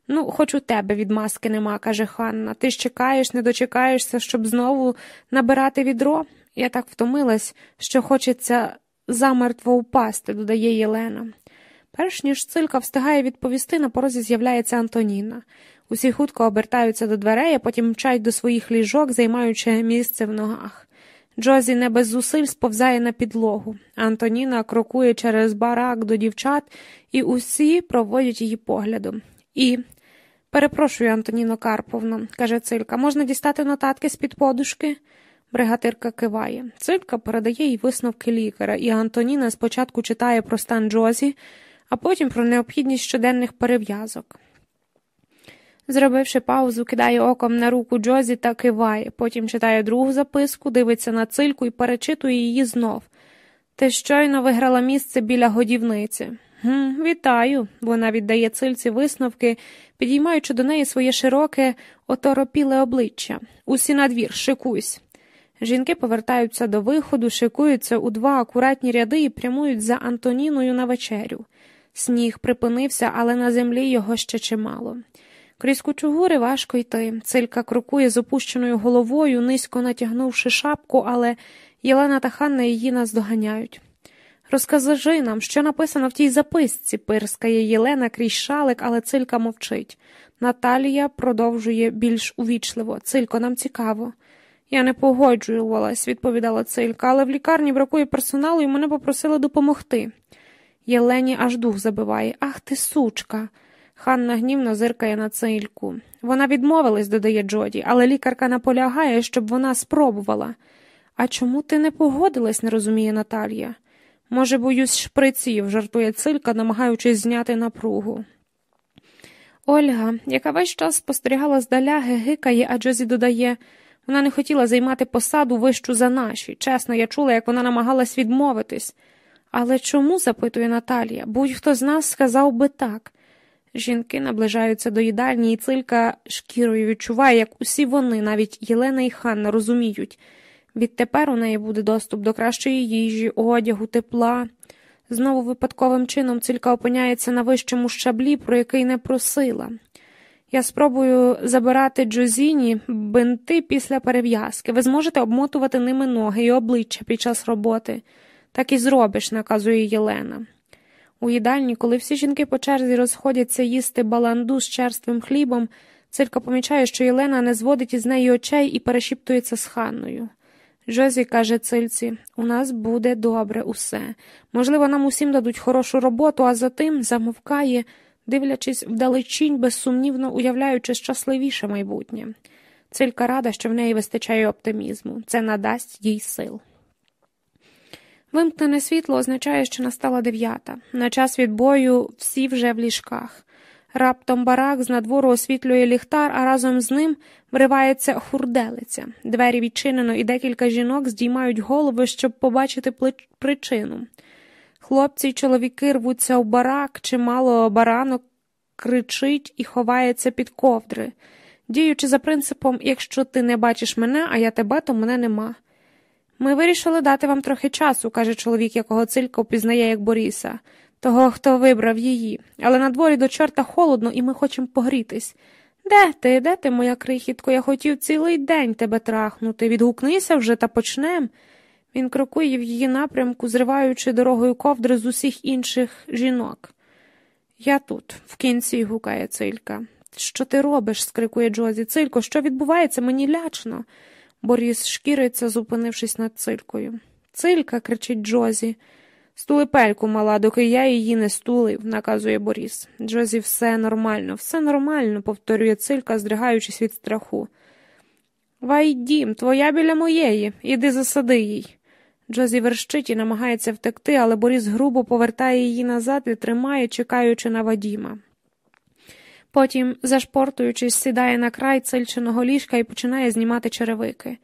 A: Ну, хоч у тебе від маски нема, каже Ханна. Ти ж чекаєш, не дочекаєшся, щоб знову набирати відро. Я так втомилась, що хочеться замертво впасти, додає Єлена. Перш ніж цилька встигає відповісти, на порозі з'являється Антоніна. Усі хутко обертаються до дверей, а потім мчать до своїх ліжок, займаючи місце в ногах. Джозі не без зусиль сповзає на підлогу. Антоніна крокує через барак до дівчат, і усі проводять її поглядом. І. Перепрошую, Антоніно Карповна, каже Цилька, можна дістати нотатки з під подушки? Бригатирка киває. Цилька передає їй висновки лікаря, і Антоніна спочатку читає про стан Джозі, а потім про необхідність щоденних перев'язок. Зробивши паузу, кидає оком на руку Джозі та киває, потім читає другу записку, дивиться на цильку і перечитує її знов. Ти щойно виграла місце біля годівниці. «Гм, Вітаю. Вона віддає цильці висновки, підіймаючи до неї своє широке, оторопіле обличчя. Усі на двір, шикуйсь. Жінки повертаються до виходу, шикуються у два акуратні ряди і прямують за Антоніною на вечерю. Сніг припинився, але на землі його ще чимало. Крізь кучугури важко йти. Цилька крокує з опущеною головою, низько натягнувши шапку, але Єлена та Ханна її наздоганяють. Розкажи нам, що написано в тій записці, пирскає Єлена крізь шалик, але цилька мовчить. Наталія продовжує більш увічливо. Цилько, нам цікаво. Я не погоджувалась, відповідала Цилька, але в лікарні бракує персоналу і мене попросили допомогти. Єлені аж дух забиває. Ах ти, сучка. Ханна гнівно зиркає на цильку. Вона відмовилась, додає Джоді, але лікарка наполягає, щоб вона спробувала. А чому ти не погодилась, не розуміє Наталія. Може, боюсь шприців, жартує цилька, намагаючись зняти напругу. Ольга, яка весь час спостерігала здаля, гигикає, а Джозі додає вона не хотіла займати посаду вищу за наші. Чесно, я чула, як вона намагалась відмовитись. Але чому? запитує Наталія, будь-хто з нас сказав би так. Жінки наближаються до їдальні, і цилька шкірою відчуває, як усі вони, навіть Єлена і Ханна, розуміють. Відтепер у неї буде доступ до кращої їжі, одягу, тепла. Знову випадковим чином цилька опиняється на вищому щаблі, про який не просила. Я спробую забирати Джозіні бинти після перев'язки. Ви зможете обмотувати ними ноги і обличчя під час роботи. Так і зробиш, наказує Єлена. У їдальні, коли всі жінки по черзі розходяться їсти баланду з черствим хлібом, цирка помічає, що Єлена не зводить із неї очей і перешіптується з ханною. Жозі каже цильці, у нас буде добре усе. Можливо, нам усім дадуть хорошу роботу, а затим замовкає, дивлячись вдалечінь, безсумнівно уявляючи щасливіше майбутнє. Цилька рада, що в неї вистачає оптимізму, це надасть їй сил. Вимкнене світло означає, що настала дев'ята. На час відбою всі вже в ліжках. Раптом барак з надвору освітлює ліхтар, а разом з ним вривається хурделиця. Двері відчинено, і декілька жінок здіймають голови, щоб побачити причину. Хлопці й чоловіки рвуться в барак, чимало баранок кричить і ховається під ковдри, діючи за принципом якщо ти не бачиш мене, а я тебе, то мене нема. Ми вирішили дати вам трохи часу, каже чоловік, якого цилька впізнає як Боріса, того, хто вибрав її, але на дворі до чорта холодно, і ми хочемо погрітись. Де ти, де ти, моя крихітко? Я хотів цілий день тебе трахнути. Відгукнися вже та почнем. Він крокує в її напрямку, зриваючи дорогою ковдри з усіх інших жінок. Я тут, в кінці, гукає цилька. Що ти робиш? скрикує Джозі. Цилько, що відбувається? Мені лячно. Боріс шкіриться, зупинившись над цилькою. Цилька, кричить Джозі. Стули пельку, мала, доки я її не стулив, наказує Боріс. Джозі, все нормально, все нормально, повторює цилька, здригаючись від страху. Вайдім, твоя біля моєї, іди засади їй. Джозі верщить і намагається втекти, але Боріс грубо повертає її назад і тримає, чекаючи на Вадіма. Потім, зашпортуючись, сідає на край цильченого ліжка і починає знімати черевики.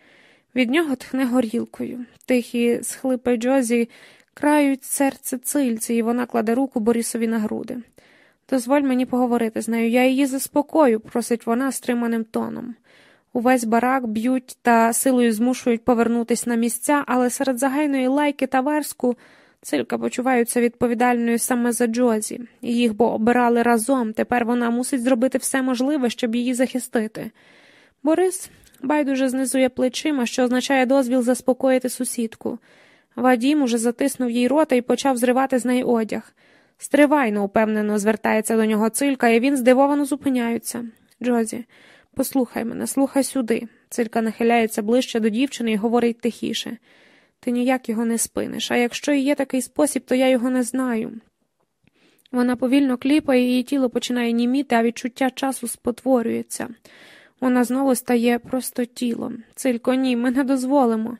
A: Від нього тхне горілкою. Тихі схлипи Джозі краюють серце цильці, і вона кладе руку Борисові на груди. Дозволь мені поговорити з нею, я її заспокою, просить вона стриманим тоном. Увесь барак б'ють та силою змушують повернутися на місця, але серед загайної лайки та верску цилька почуваються відповідальною саме за Джозі. Їх бо обирали разом, тепер вона мусить зробити все можливе, щоб її захистити. Борис байдуже знизує плечима, що означає дозвіл заспокоїти сусідку. Вадім уже затиснув їй рота і почав зривати з неї одяг. Стривайно, упевнено, звертається до нього цилька, і він здивовано зупиняється. Джозі, послухай мене, слухай сюди. Цилька нахиляється ближче до дівчини і говорить тихіше. Ти ніяк його не спиниш, а якщо і є такий спосіб, то я його не знаю. Вона повільно кліпає, її тіло починає німіти, а відчуття часу спотворюється. Вона знову стає просто тілом. Цилько, ні, ми не дозволимо.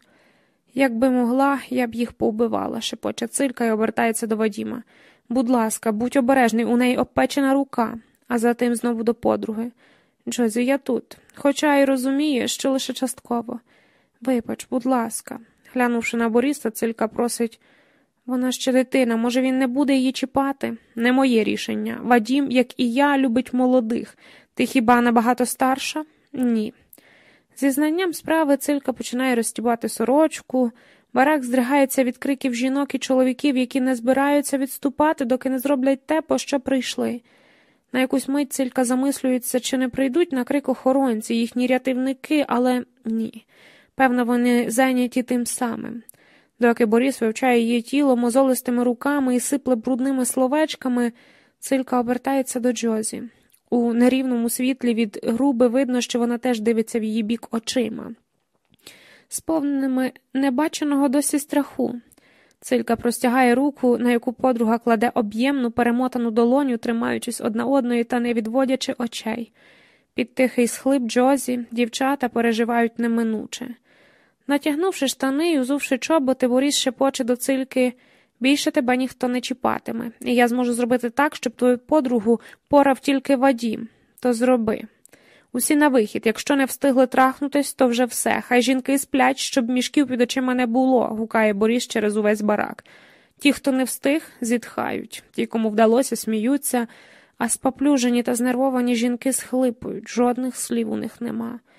A: Якби могла, я б їх повбивала, шепоче цилька і обертається до Вадіма. Будь ласка, будь обережний, у неї обпечена рука, а затим знову до подруги. Джозі, я тут, хоча й розумію, що лише частково. Вибач, будь ласка. Глянувши на Бориса, цилька просить вона ще дитина, може, він не буде її чіпати? Не моє рішення. Вадім, як і я, любить молодих. Ти хіба набагато старша? Ні. Зі знанням справи цилька починає розтібати сорочку, барак здригається від криків жінок і чоловіків, які не збираються відступати, доки не зроблять те, по що прийшли. На якусь мить цилька замислюється, чи не прийдуть на крик охоронці, їхні рятівники, але ні. Певно, вони зайняті тим самим. Доки Борис вивчає її тіло мозолистими руками і сипле брудними словечками, цилька обертається до Джозі. У нерівному світлі від груби видно, що вона теж дивиться в її бік очима, сповненими небаченого досі страху. Цилька простягає руку, на яку подруга кладе об'ємну перемотану долоню, тримаючись одна одної та не відводячи очей. Під тихий схлип Джозі дівчата переживають неминуче. Натягнувши штани і узувши чоботи, Борис шепоче до цильки більше тебе ніхто не чіпатиме, і я зможу зробити так, щоб твою подругу порав тільки Вадім. То зроби. Усі на вихід, якщо не встигли трахнутись, то вже все. Хай жінки сплять, щоб мішків під очима не було, гукає Борис через увесь барак. Ті, хто не встиг, зітхають, ті, кому вдалося, сміються, а споплюжені та знервовані жінки схлипують, жодних слів у них нема.